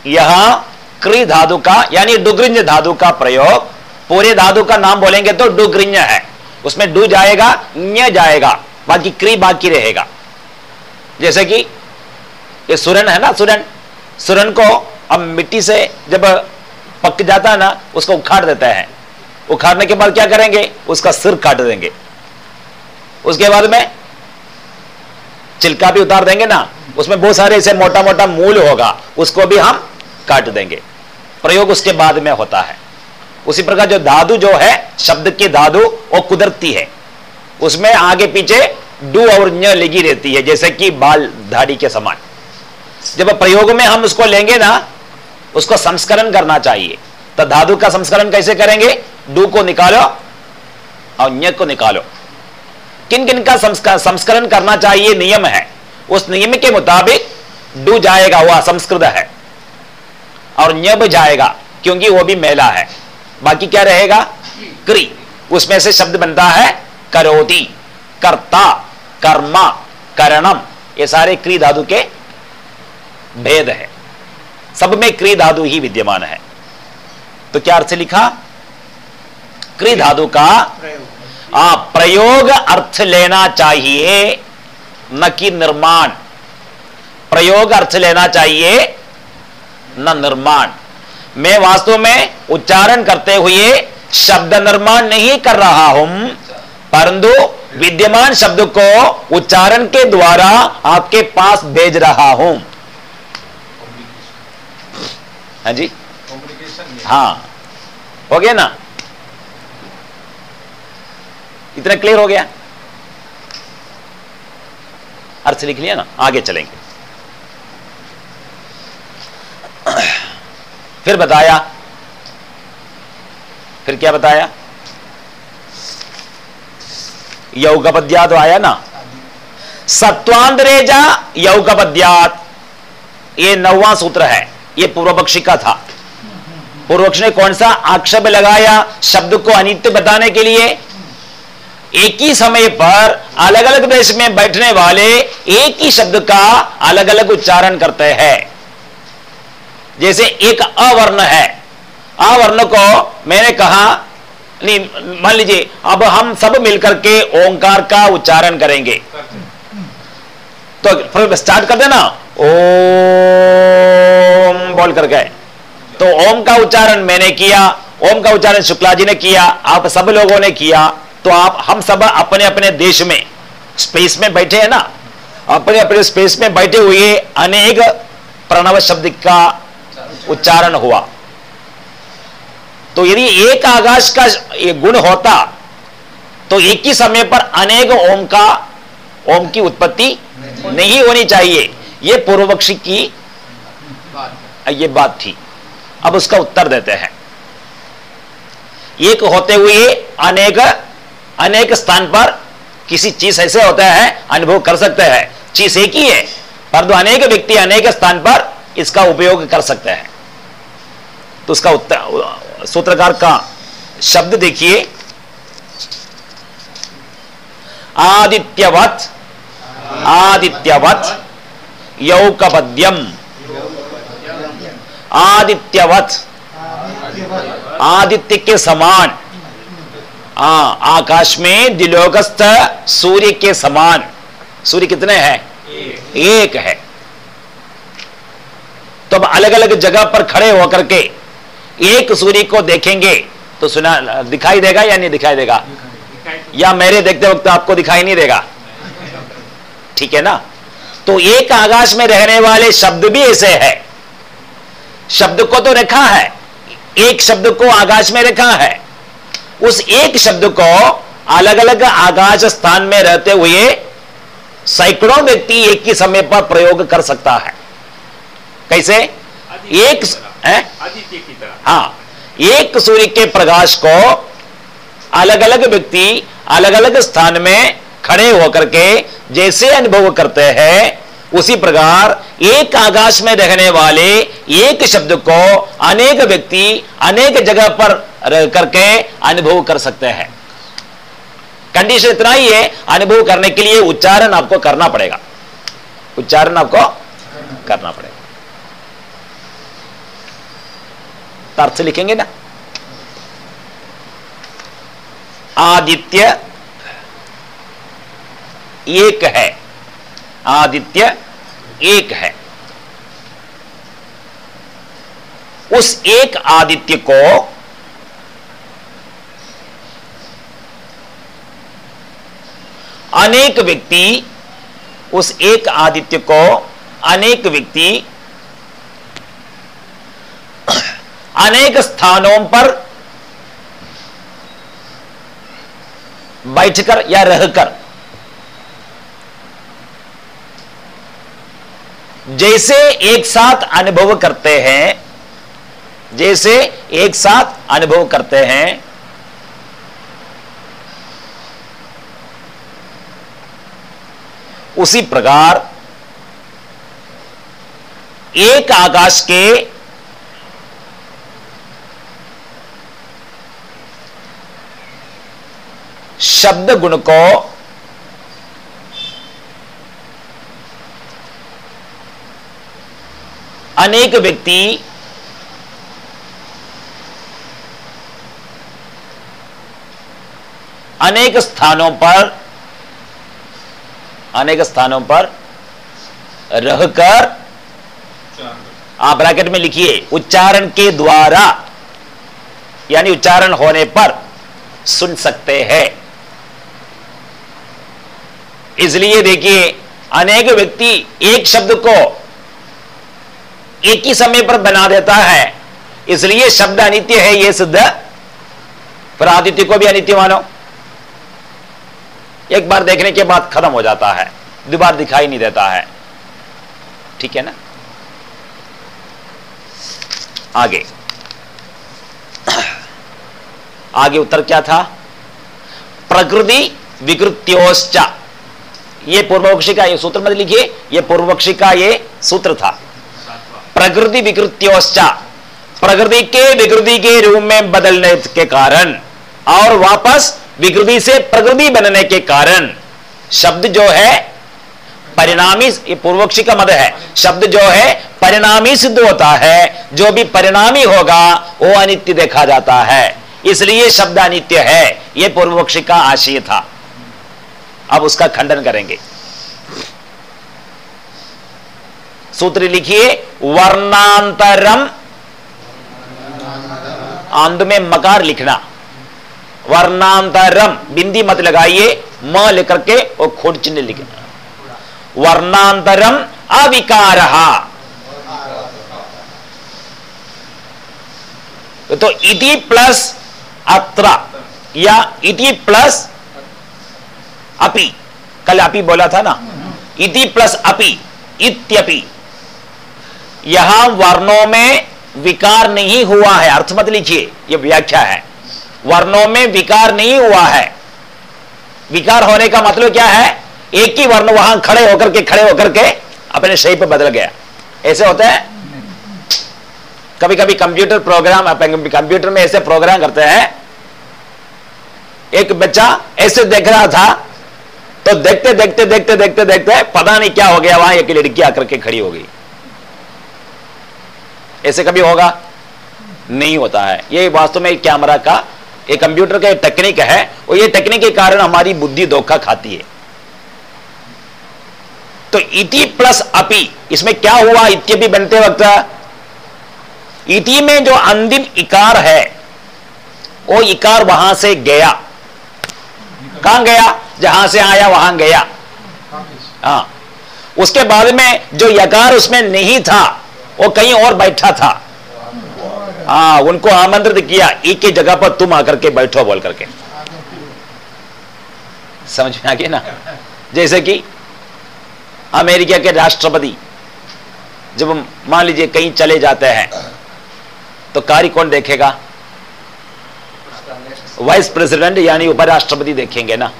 यहाँ क्री धातु का, यानी डुग्रिंज धातु का प्रयोग पूरे धातु का नाम बोलेंगे तो डुग्रिंज है। उसमें डू जाएगा न्य जाएगा, बाकी क्री बाकी रहेगा। जैसे कि ये सुरन है ना, सुरन? सुरन को अब मिट्टी से जब पक जाता है ना, उसको उखाड़ देता है। उखाड़ने के बाद क्या करेंगे? उसका सिर काट देंगे। उसके बाद में चिल्का भी उतार देंगे ना, उसमें बहुत सारे ऐसे मोटा मोटा मूल होगा, उसको भी हम काट देंगे। प्रयोग उसके बाद में होता है। उसी प्रकार जो धातु जो है, शब्द की धातु वो कुदरती है। उसमें आगे पीछे डू और न्य लगी रहती है, जैसे कि बाल धाड़ी के समान। जब प्रयोग में हम उसको लेंगे ना, उसको संस्करण करना चाहिए। तो धातु का संस्करण कैसे करेंगे? डू को निकालो और न्य को निकालो। किन किन का संस्करण करना चाहिए? नियम है। उस नियम के मुताबिक डू जाएगा, वह संस्कृत है। और न्यब जाएगा, क्योंकि वो भी मेला है। बाकी क्या रहेगा? क्री। उसमें से शब्द बनता है करोति। कर्ता कर्मा करणम। ये सारे क्री धातु के भेद है। सब में क्री धातु ही विद्यमान है। तो क्या अर्थ लिखा? क्री धातु का आ, प्रयोग अर्थ लेना चाहिए न कि निर्माण। प्रयोग अर्थ लेना चाहिए न निर्माण। मैं वास्तव में उच्चारण करते हुए शब्द निर्माण नहीं कर रहा हूँ, परंतु विद्यमान शब्द को उच्चारण के द्वारा आपके पास भेज रहा हूँ। हाँ जी। हाँ। हो गया ना? इतना क्लियर हो गया? अर्थ लिख लिया ना? आगे चलेंगे। फिर बताया। फिर क्या बताया? यौगपद्यात आया ना? सत्वांतरेजा यौगपद्यात। ये नौवा सूत्र है। ये पूर्व पक्षी का था। पूर्व पक्ष ने कौन सा आक्षेप लगाया शब्द को अनित्य बताने के लिए? एक ही समय पर अलग अलग देश में बैठने वाले एक ही शब्द का अलग अलग उच्चारण करते हैं। जैसे एक अवर्ण है। अवर्ण को मैंने कहा, नहीं, मान लीजिए, अब हम सब मिलकर के ओंकार का उच्चारण करेंगे। तो फिर स्टार्ट कर देना। ओम बोल कर गए। तो ओम का उच्चारण मैंने किया, ओम का उच्चारण शुक्ला जी ने किया, आप सब लोगों ने किया तो आप, हम सब अपने अपने देश में स्पेस में बैठे हैं ना? अपने अपने स्पेस में बैठे हुए अनेक प्रणव शब्द का उच्चारण हुआ। तो यदि एक आकाश का गुण होता तो एक ही समय पर अनेक ओम का, ओम की उत्पत्ति नहीं होनी चाहिए। यह पूर्व पक्षी की ये बात थी। अब उसका उत्तर देते हैं। एक होते हुए अनेक अनेक स्थान पर किसी चीज़ ऐसे होता है, अनुभव कर सकते हैं। चीज़ एक ही है, परंतु अनेक व्यक्ति अनेक स्थान पर इसका उपयोग कर सकते हैं। तो उसका उत्तर सूत्रकार का शब्द देखिए। आदित्यवत आदित्यवत यौकपद्यम। आदित्यवत आदित्य के समान। आ, आकाश में दिलोगस्थ सूर्य के समान। सूर्य कितने हैं? एक है। तो अब अलग अलग जगह पर खड़े होकर के एक सूर्य को देखेंगे तो सुना, दिखाई देगा या नहीं दिखाई देगा? या मेरे देखते वक्त आपको दिखाई नहीं देगा? ठीक है ना? तो एक आकाश में रहने वाले शब्द भी ऐसे है। शब्द को तो रखा है, एक शब्द को आकाश में रखा है। उस एक शब्द को अलग अलग आकाश स्थान में रहते हुए सैकड़ों व्यक्ति एक ही समय पर प्रयोग कर सकता है। कैसे? एक। है? आदित्य की तरह। हाँ। एक सूर्य के प्रकाश को अलग अलग व्यक्ति अलग अलग स्थान में खड़े होकर के जैसे अनुभव करते हैं उसी प्रकार एक आकाश में रहने वाले एक शब्द को अनेक व्यक्ति अनेक जगह पर करके अनुभव कर सकते हैं। कंडीशन इतना ही है अनुभव करने के लिए उच्चारण आपको करना पड़ेगा। उच्चारण आपको करना पड़ेगा। तो अर्थ लिखेंगे ना आदित्य एक है आदित्य एक है उस एक आदित्य को अनेक व्यक्ति उस एक आदित्य को अनेक व्यक्ति अनेक स्थानों पर बैठकर या रहकर। जैसे एक साथ अनुभव करते हैं, जैसे एक साथ अनुभव करते हैं, उसी प्रकार एक आकाश के शब्द गुण को अनेक व्यक्ति अनेक स्थानों पर अनेक स्थानों पर रहकर आप ब्रैकेट में लिखिए उच्चारण के द्वारा यानी उच्चारण होने पर सुन सकते हैं। इसलिए देखिए, अनेक व्यक्ति एक शब्द को एक ही समय पर बना देता है। इसलिए शब्द अनित्य है यह सिद्ध। फिर आदित्य को भी अनित्य मानो। एक बार देखने के बाद खत्म हो जाता है। दोबारा दिखाई नहीं देता है। ठीक है ना? आगे। आगे उत्तर क्या था? प्रकृति विकृत्योश्च। ये पूर्वपक्षी का ये सूत्र मत लिखिए, ये पूर्वपक्षी का ये सूत्र था। प्रकृति विकृत्योश्च, प्रकृति के विकृति के रूप में बदलने के कारण और वापस विकृति से प्रकृति बनने के कारण। शब्द जो है, परिणामी, ये पूर्वक्षी का मत है, शब्द जो है, परिणामी सिद्ध होता है। जो भी परिणामी होगा, वो अनित्य देखा जाता है। इसलिए शब्द अनित्य है। यह पूर्वपक्षी का आशय था। अब उसका खंडन करेंगे। सूत्र लिखिए, वर्णांतरम। आंद में मकार लिखना। वर्णांतरम, बिंदी मत लगाइए, म लेकर के और खोड चिन्ह लिखना। वर्णांतरम, अविकार। तो इति प्लस अत्र या इति प्लस अपि। कल अपि बोला था ना? इति प्लस अपि, इत्यपि। यहाँ वर्णों में विकार नहीं हुआ है। अर्थ मत लिखिए यह व्याख्या है। वर्णों में विकार नहीं हुआ है। विकार होने का मतलब क्या है? एक ही वर्ण वहाँ खड़े होकर के, खड़े होकर के अपने शरीर पर बदल गया। ऐसे होता है? कभी कभी कंप्यूटर प्रोग्राम कंप्यूटर में ऐसे प्रोग्राम करते हैं। एक बच्चा ऐसे देख रहा था तो देखते देखते देखते देखते देखते पता नहीं क्या हो गया, वहाँ एक लड़की आकर के खड़ी हो गई। ऐसे कभी होगा? नहीं होता है। ये वास्तव में कैमरा का एक कंप्यूटर का टेक्निक है और ये टेक्निक के कारण हमारी बुद्धि धोखा खाती है। तो इति प्लस अपि, इसमें क्या हुआ? इत्यपि बनते वक्त। इति में जो अंतिम इकार है, वो इकार वहाँ से गया। कहाँ गया? जहाँ से आया वहाँ गया। हाँ। उसके बाद में जो यकार उसमें नहीं था वो कहीं और बैठा था। हाँ उनको आमंत्रित किया ई की जगह पर तुम आकर के बैठो बोल करके। समझ में आ गया ना? जैसे कि अमेरिका के राष्ट्रपति जब मान लीजिए कहीं चले जाते हैं तो कार्य कौन देखेगा? वाइस प्रेसिडेंट यानी उपराष्ट्रपति देखेंगे ना?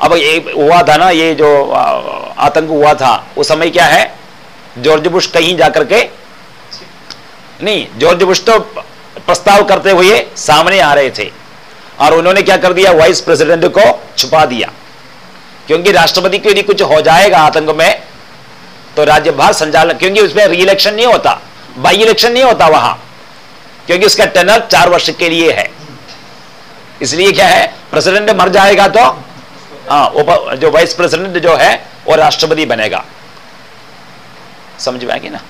अब ये हुआ था ना, ये जो आतंक हुआ था, उस समय क्या है? जॉर्ज बुश कहीं जाकर के नहीं जॉर्ज बुश तो प्रस्ताव करते हुए सामने आ रहे थे। और उन्होंने क्या कर दिया? वाइस प्रेसिडेंट को छुपा दिया। क्योंकि राष्ट्रपति को यदि कुछ हो जाएगा आतंक में तो राज्यभार संचालन, क्योंकि उसमें री इलेक्शन नहीं होता। बाई इलेक्शन नहीं होता वहाँ, क्योंकि उसका टनल चार वर्ष के लिए है। इसलिए क्या है? प्रेसिडेंट मर जाएगा तो हाँ जो वाइस प्रेसिडेंट जो है, वो राष्ट्रपति बनेगा। समझ में आएगी ना?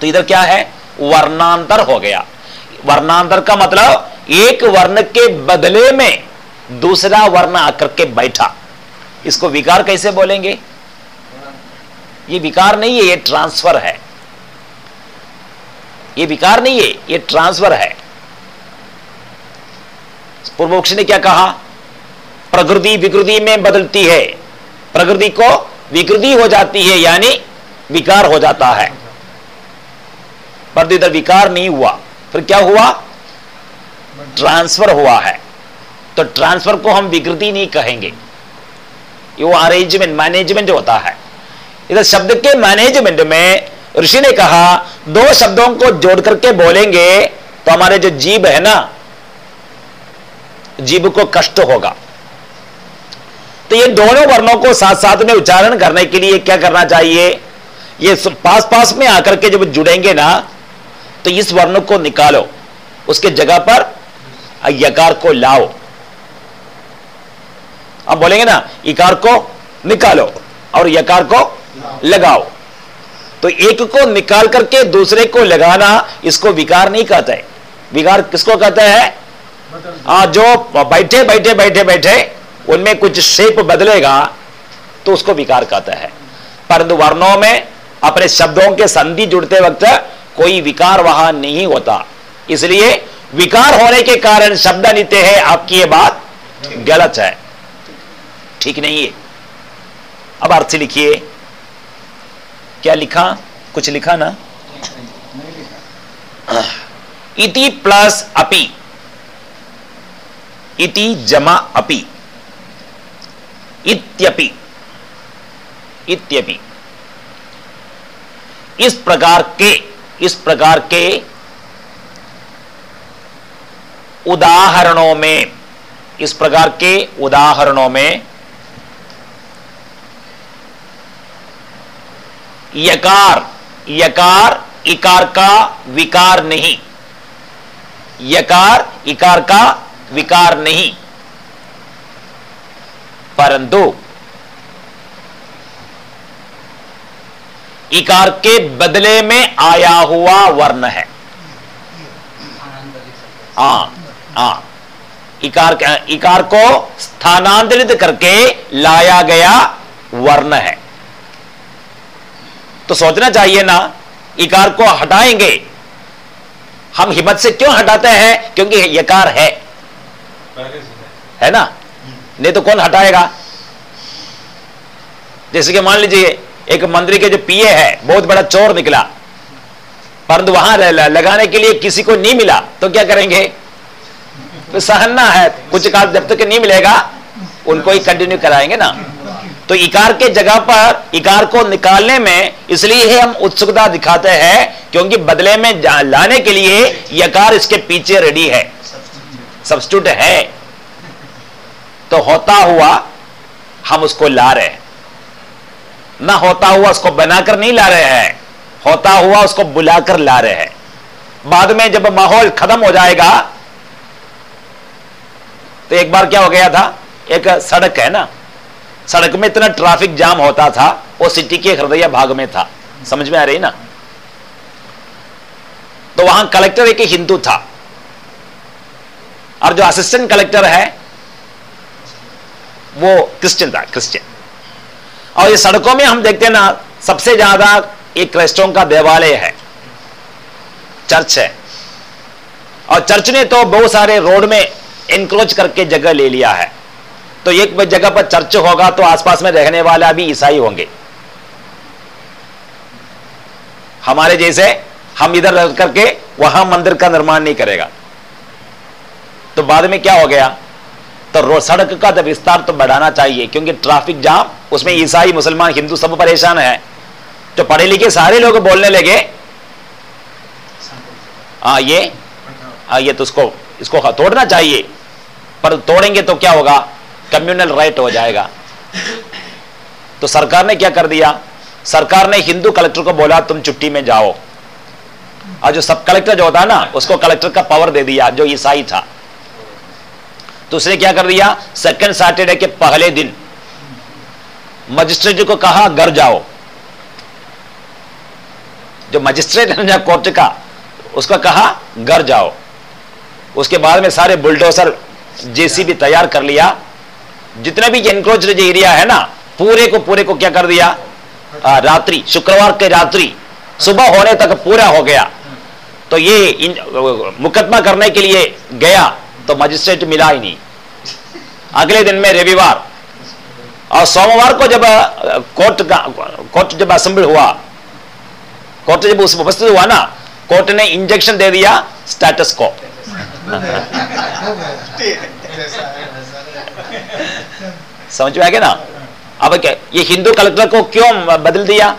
तो इधर क्या है? वर्णांतर हो गया। वर्णांतर का मतलब एक वर्ण के बदले में दूसरा वर्ण आकर के बैठा। इसको विकार कैसे बोलेंगे? ये विकार नहीं है, ये ट्रांसफ़र है। ये विकार नहीं है, ये ट्रांसफ़र है। पूर्वोक्ष ने क्या कहा? प्रकृति विकृति में बदलती है। प्रकृति को विकृति हो जाती है, यानी विकार हो जाता है। पर इधर विकार नहीं हुआ। फिर क्या हुआ? ट्रांसफ़र हुआ है। तो ट्रांसफ़र को हम विकृति नहीं कहेंगे। वो अरेंजमेंट मैनेजमेंट होता है। इधर शब्द के मैनेजमेंट में ऋषि ने कहा, दो शब्दों को जोड़ करके बोलेंगे तो हमारे जो जीव है ना, जीव को कष्ट होगा। तो ये दोनों वर्णों को साथ साथ में उच्चारण करने के लिए क्या करना चाहिए? ये पास पास में आकर के जब जुड़ेंगे ना तो इस वर्ण को निकालो। उसके जगह पर यकार को लाओ। अब बोलेंगे ना इकार को निकालो और यकार को लगाओ। तो एक को निकाल करके दूसरे को लगाना इसको विकार नहीं कहता है। विकार किसको कहता है? आ, जो बैठे बैठे बैठे बैठे उनमें कुछ शेप बदलेगा तो उसको विकार कहता है। परंतु वर्णों में अपने शब्दों के संधि जुड़ते वक्त कोई विकार वहाँ नहीं होता। इसलिए विकार होने के कारण शब्द नित्य है, आपकी ये बात गलत है। ठीक नहीं है। अब अर्थ लिखिए। क्या लिखा? कुछ लिखा ना? इति प्लस अपि। इति जमा अपि। इत्यपि। इत्यपि। इस प्रकार के, इस प्रकार के उदाहरणों में, इस प्रकार के उदाहरणों में यकार यकार, इकार का विकार नहीं। यकार, इकार का विकार नहीं। परंतु इकार के बदले में आया हुआ वर्ण है। आ, आ, इकार इकार को स्थानांतरित करके लाया गया वर्ण है। तो सोचना चाहिए ना इकार को हटाएँगे। हम हिम्मत से क्यों हटाते हैं? क्योंकि यकार है। है ना? नहीं तो कौन हटाएगा? जैसे कि मान लीजिए, एक मंत्री के जो पीए है, बहुत बड़ा चोर निकला। परंतु वहाँ ल- लगाने के लिए किसी को नहीं मिला तो क्या करेंगे? तो सहना है, कुछ काल जब तक नहीं मिलेगा, उनको ही कंटिन्यू कराएँगे ना। तो इकार के जगह पर, इकार को निकालने में इसलिए हम उत्सुकता दिखाते हैं, क्योंकि बदले में लाने के लिए यकार इसके पीछे रेडी है। सब्स्टिट्यूट है। तो होता हुआ हम उसको ला रहे हैं। ना होता हुआ उसको बनाकर नहीं ला रहे हैं, होता हुआ उसको बुलाकर ला रहे हैं। बाद में जब माहौल खत्म हो जाएगा तो एक बार क्या हो गया था? एक सड़क है ना? सड़क में इतना ट्रैफ़िक जाम होता था, वो सिटी के हृदय भाग में था। समझ में आ रही ना? तो वहाँ कलेक्टर एक हिंदू था। और जो असिस्टेंट कलेक्टर है वो क्रिश्चियन था क्रिश्चियन और ये सड़कों में हम देखते हैं ना, सबसे ज़्यादा एक क्रिस्टों का देवालय है चर्च है. और चर्च ने तो बहुत सारे रोड में एनक्रोच करके जगह ले लिया है. तो एक जगह पर चर्च होगा तो आसपास में रहने वाला भी ईसाई होंगे. हमारे जैसे हम इधर रह करके वहाँ मंदिर का निर्माण नहीं करेगा. तो बाद में क्या हो गया? तो सड़क का तो विस्तार तो बढ़ाना चाहिए, क्योंकि ट्रैफ़िक जाम उसमें ईसाई, मुसलमान, हिंदू सब परेशान है। तो पढ़े लिखे सारे लोग बोलने लगे। हाँ ये? हाँ ये तो उसको, इसको तोड़ना चाहिए। पर तोड़ेंगे तो क्या होगा? कम्युनल राइट हो जाएगा। तो सरकार ने क्या कर दिया? सरकार ने हिंदू कलेक्टर को बोला, तुम छुट्टी में जाओ। और जो सब कलेक्टर जो होता है ना, उसको कलेक्टर का पावर दे दिया, जो ईसाई था। तो उसने क्या कर दिया? सेकंड सैटरडे के पहले दिन मजिस्ट्रेट को कहा, घर जाओ। जो मजिस्ट्रेट है ना कोर्ट का, उसका कहा, घर जाओ। उसके बाद में सारे बुलडोसर जेसीबी तैयार कर लिया। जितने भी एनक्रोच एरिया है ना, पूरे को पूरे को क्या कर दिया? रात्रि, शुक्रवार के रात्रि, सुबह होने तक पूरा हो गया। तो ये मुकदमा करने के लिए गया। तो मजिस्ट्रेट मिला ही नहीं। अगले दिन में रविवार। और सोमवार को जब कोर्ट का, कोर्ट जब असेंबल हुआ, कोर्ट जब उसमें उपस्थित हुआ ना, कोर्ट ने इंजेक्शन दे दिया स्टेटस को। समझ में आ गया ना? अब क्या, ये हिंदू कलेक्टर को क्यों बदल दिया?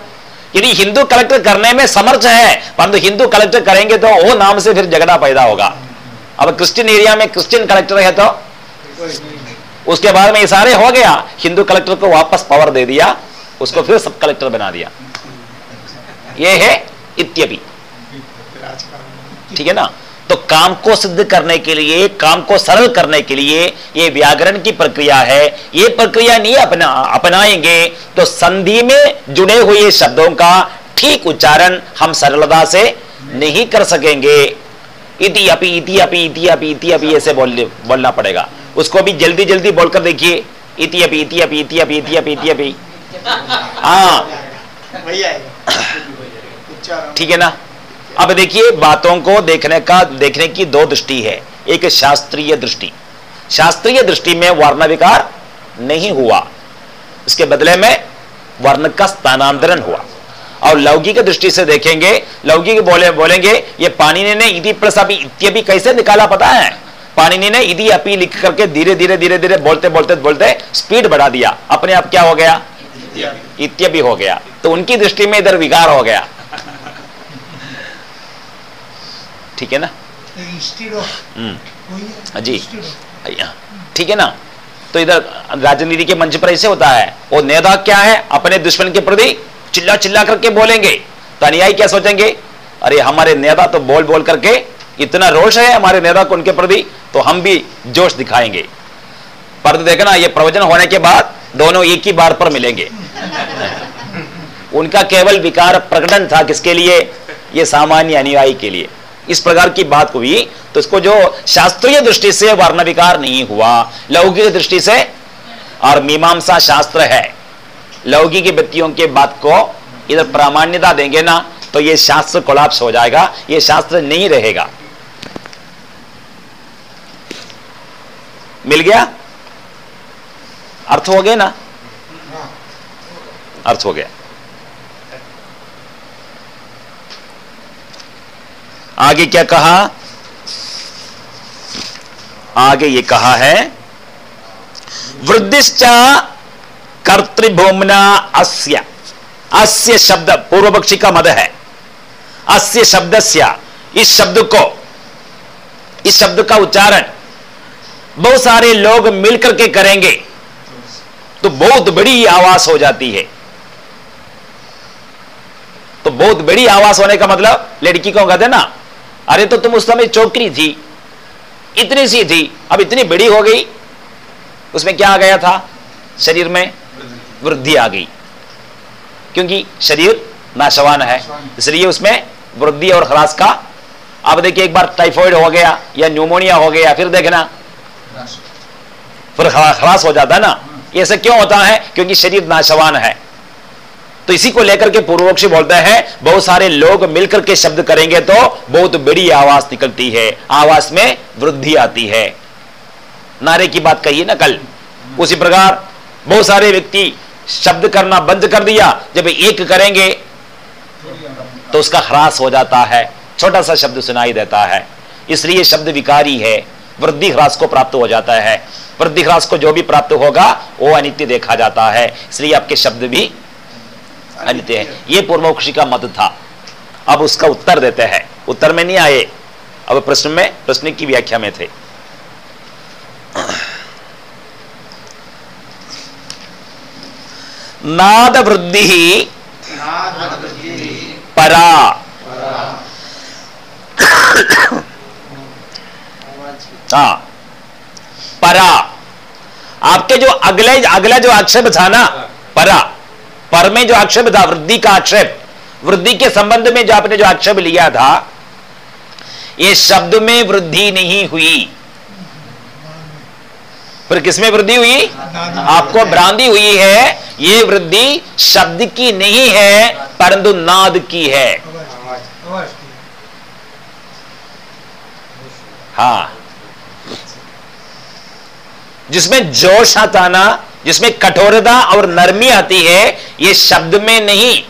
यदि हिंदू कलेक्टर करने में समर्थ है, परंतु हिंदू कलेक्टर करेंगे तो वो नाम से फिर झगड़ा पैदा होगा। अब क्रिश्चियन एरिया में क्रिश्चियन कलेक्टर है तो उसके बाद में ये सारे हो गया। हिंदू कलेक्टर को वापस पावर दे दिया, उसको फिर सब कलेक्टर बना दिया। ये है इत्यपि। ठीक है ना? तो काम को सिद्ध करने के लिए, काम को सरल करने के लिए ये व्याकरण की प्रक्रिया है। ये प्रक्रिया नहीं अपना, अपनाएँगे तो संधि में जुड़े हुए शब्दों का ठीक उच्चारण हम सरलता से नहीं कर सकेंगे। इति अपि इति अपि इति अपि इति अपि ऐसे बोल बोलना पड़ेगा। उसको भी जल्दी जल्दी बोलकर देखिए। इति अपि इति अपि इति अपि इति अपि इति अपि। हाँ। ठीक है ना? अब देखिए बातों को देखने का देखने की दो दृष्टि है। एक शास्त्रीय दृष्टि। शास्त्रीय दृष्टि में वर्ण विकार नहीं हुआ। इसके बदले में वर्ण का स्थानांतरण हुआ। और लौकिक दृष्टि से देखेंगे लौकिक बोले बोलेंगे ये पाणिनि ने इति प्लस अभी इत्यपि कैसे निकाला पता है? पाणिनि ने इति अपी लिख करके धीरे धीरे धीरे धीरे बोलते बोलते बोलते स्पीड बढ़ा दिया। अपने आप क्या हो गया? इत्यपि हो गया। तो उनकी दृष्टि में इधर विकार हो गया। ठीक है ना? हम्म, जी। ठीक है ना? तो इधर राजनीति के मंच पर ऐसे होता है। वो नेता क्या है? अपने दुश्मन के प्रति चिल्ला चिल्ला करके बोलेंगे। तो अनुयायी क्या सोचेंगे? अरे, हमारे नेता तो बोल बोल करके इतना रोष है हमारे नेता को उनके प्रति तो हम भी जोश दिखाएँगे। पर देखना, ये प्रवचन होने के बाद दोनों एक ही बार पर मिलेंगे। उनका केवल विकार प्रकटन था किसके लिए? ये सामान्य अनुयायी के लिए। इस प्रकार की बात हुई तो इसको जो शास्त्रीय दृष्टि से वर्ण विकार नहीं हुआ, लौकिक दृष्टि से और मीमांसा शास्त्र है। लौकिक व्यक्तियों के बात को इधर प्रामाण्यता देंगे ना तो ये शास्त्र कोलाप्स हो जाएगा, ये शास्त्र नहीं रहेगा। मिल गया? अर्थ हो गया ना? अर्थ हो गया। आगे क्या कहा? आगे ये कहा है, वृद्धिश्च कर्तृभूमना अस्य। अस्य शब्द पूर्व पक्षी का मद है। अस्य शब्द इस शब्द को, इस शब्द का उच्चारण बहुत सारे लोग मिलकर के करेंगे तो बहुत बड़ी आवाज़ हो जाती है। तो बहुत बड़ी आवाज़ होने का मतलब लड़की को कहते ना, अरे तो तुम उस समय चौकरी थी, इतनी सी थी, अब इतनी बड़ी हो गई, उसमें क्या आ गया था, शरीर में? वृद्धि आ गई। क्योंकि शरीर नाशवान है, इसलिए उसमें वृद्धि और ह्रास का अब देखिए एक बार टाइफॉइड हो गया या न्यूमोनिया हो गया, फिर देखना। फिर ह्रास हो जाता है ना। ऐसा क्यों होता है? क्योंकि शरीर नाशवान है। तो इसी को लेकर के पूर्वोक्षी बोलते हैं, बहुत सारे लोग मिलकर के शब्द करेंगे तो बहुत बड़ी आवाज़ निकलती है, आवाज़ में वृद्धि आती है। नारे की बात कही ना कल। उसी प्रकार बहुत सारे व्यक्ति शब्द करना बंद कर दिया, जब एक करेंगे तो उसका ह्रास हो जाता है, छोटा सा शब्द सुनाई देता है। इसलिए शब्द विकारी है, वृद्धि ह्रास को प्राप्त हो जाता है। वृद्धि ह्रास को जो भी प्राप्त होगा, वो अनित्य देखा जाता है। इसलिए आपके शब्द भी अनित्य है। ये पूर्वोक्षी का मत था। अब उसका उत्तर देते हैं। उत्तर में नहीं आए। अब प्रश्न में, प्रश्न की व्याख्या में थे। नाद वृद्धि परा। हाँ परा। आपके जो अगले, अगला जो आक्षेप था ना, परा। पर में जो आक्षेप था, वृद्धि का आक्षेप। वृद्धि के संबंध में जो आपने जो आक्षेप लिया था, ये शब्द में वृद्धि नहीं हुई। फिर किसमें वृद्धि हुई? आपको भ्रांति हुई है, ये वृद्धि शब्द की नहीं है, परंतु नाद की है। हाँ। जिसमें जोश आता ना, जिसमें कठोरता और नरमी आती है, ये शब्द में नहीं।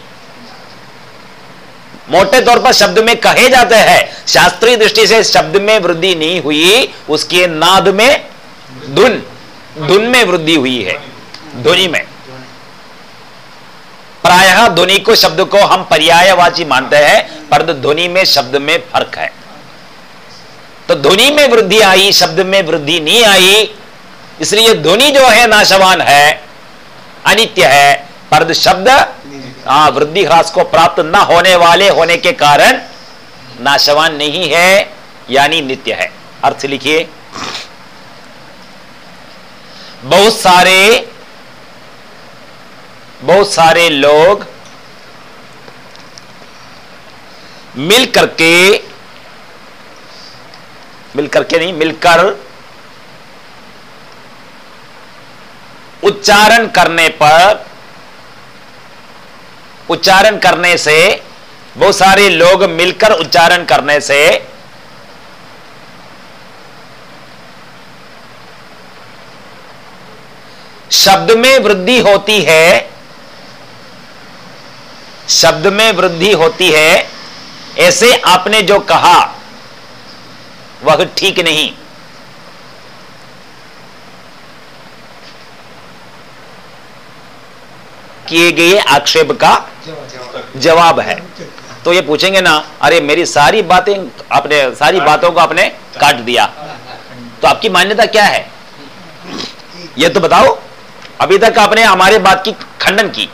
मोटे तौर पर शब्द में कहे जाते हैं। शास्त्रीय दृष्टि से शब्द में वृद्धि नहीं हुई, उसके नाद में धुन धुन में वृद्धि हुई है, ध्वनि में। प्रायः ध्वनि को शब्द को हम पर्यायवाची मानते हैं, पर ध्वनि में शब्द में फ़र्क है। तो ध्वनि में वृद्धि आई, शब्द में वृद्धि नहीं आई, इसलिए ध्वनि जो है, नाशवान है, अनित्य है, पर शब्द हाँ वृद्धि ह्रास को प्राप्त न होने वाले होने के कारण नाशवान नहीं है, यानी नित्य है। अर्थ लिखिए। बहुत सारे बहुत सारे लोग मिल करके मिल करके नहीं, मिलकर उच्चारण करने पर, उच्चारण करने से, बहुत सारे लोग मिलकर उच्चारण करने से शब्द में वृद्धि होती है, शब्द में वृद्धि होती है, ऐसे आपने जो कहा, वह ठीक नहीं। किए गए आक्षेप का जवाब है। तो ये पूछेंगे ना, अरे मेरी सारी बातें, आपने, सारी बातों को आपने काट दिया। तो आपकी मान्यता क्या है? ये तो बताओ। अभी तक आपने हमारे बात की खंडन की।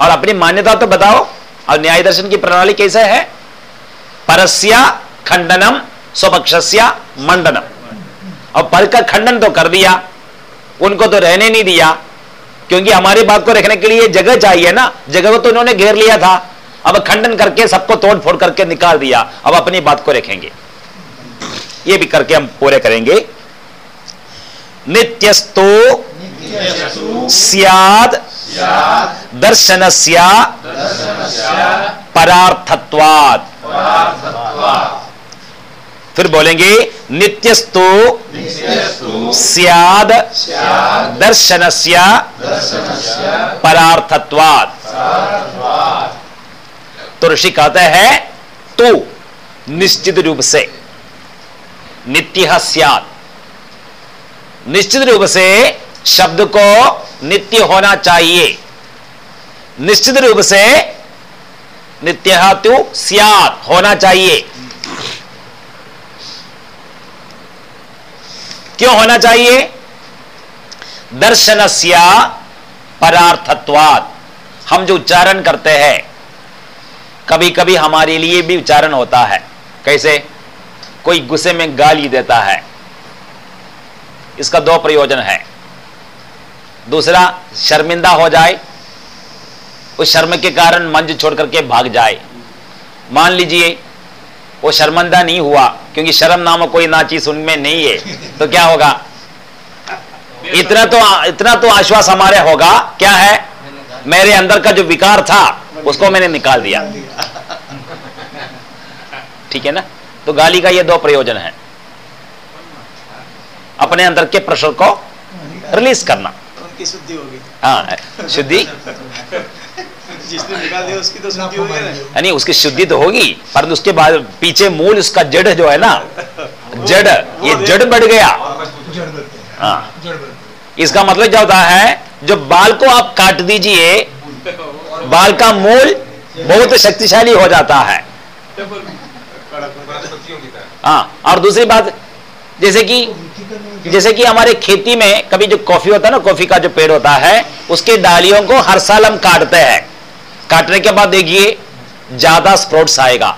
और अपनी मान्यता तो बताओ, और न्याय दर्शन की प्रणाली कैसे है? परस्या खंडनम, स्वपक्षस्या मंडनम। और पर का खंडन तो कर दिया, उनको तो रहने नहीं दिया, क्योंकि हमारी बात को रखने के लिए जगह चाहिए ना। जगह को तो उन्होंने घेर लिया था। अब खंडन करके सबको तोड़ फोड़ करके निकाल दिया। अब अपनी बात को रखेंगे। ये भी करके हम पूरे करेंगे। नित्यस्तो सियाद, दर्शनस्या परार्थत्वाद फिर बोलेंगे, नित्यस्तु, सियाद, दर्शनस्या परार्थत्वाद तो ऋषि कहते हैं, तू निश्चित रूप से, नित्य सियात निश्चित रूप से शब्द को नित्य होना चाहिए। निश्चित रूप से नित्य तो सियात होना चाहिए। क्यों होना चाहिए? दर्शनस्या परार्थत्वात। हम जो उच्चारण करते हैं कभी कभी हमारे लिए भी उच्चारण होता है। कैसे? कोई गुस्से में गाली देता है। इसका दो प्रयोजन है। दूसरा, शर्मिंदा हो जाए, उस शर्म के कारण मंच छोड़ करके भाग जाए। मान लीजिए, वो शर्मिंदा नहीं हुआ, क्योंकि शर्म नाम कोई ना चीज़ उनमें नहीं है तो क्या होगा? इतना तो इतना तो आश्वास हमारे होगा, क्या है? मेरे अंदर का जो विकार था, उसको मैंने निकाल दिया। ठीक है ना? तो गाली का ये दो प्रयोजन है। अपने अंदर के प्रेशर को रिलीज़ करना। उनकी शुद्धि होगी। हाँ शुद्धि? जिसने निकाल दिया उसकी तो शुद्धि होगी ना। उसकी शुद्धि तो होगी परंतु उसके बाद पीछे मूल उसका जड़ जो है ना जड़ ये जड़ बढ़ गया। हैं। इसका मतलब क्या होता है जो बाल को आप काट दीजिए बाल का मूल बहुत शक्तिशाली हो जाता है। हाँ और दूसरी बात जैसे कि जैसे कि हमारे खेती में कभी जो कॉफ़ी होता है ना, कॉफ़ी का जो पेड़ होता है, उसके डालियों को हर साल हम काटते हैं। काटने के बाद देखिए, ज़्यादा स्प्रोट्स आएगा।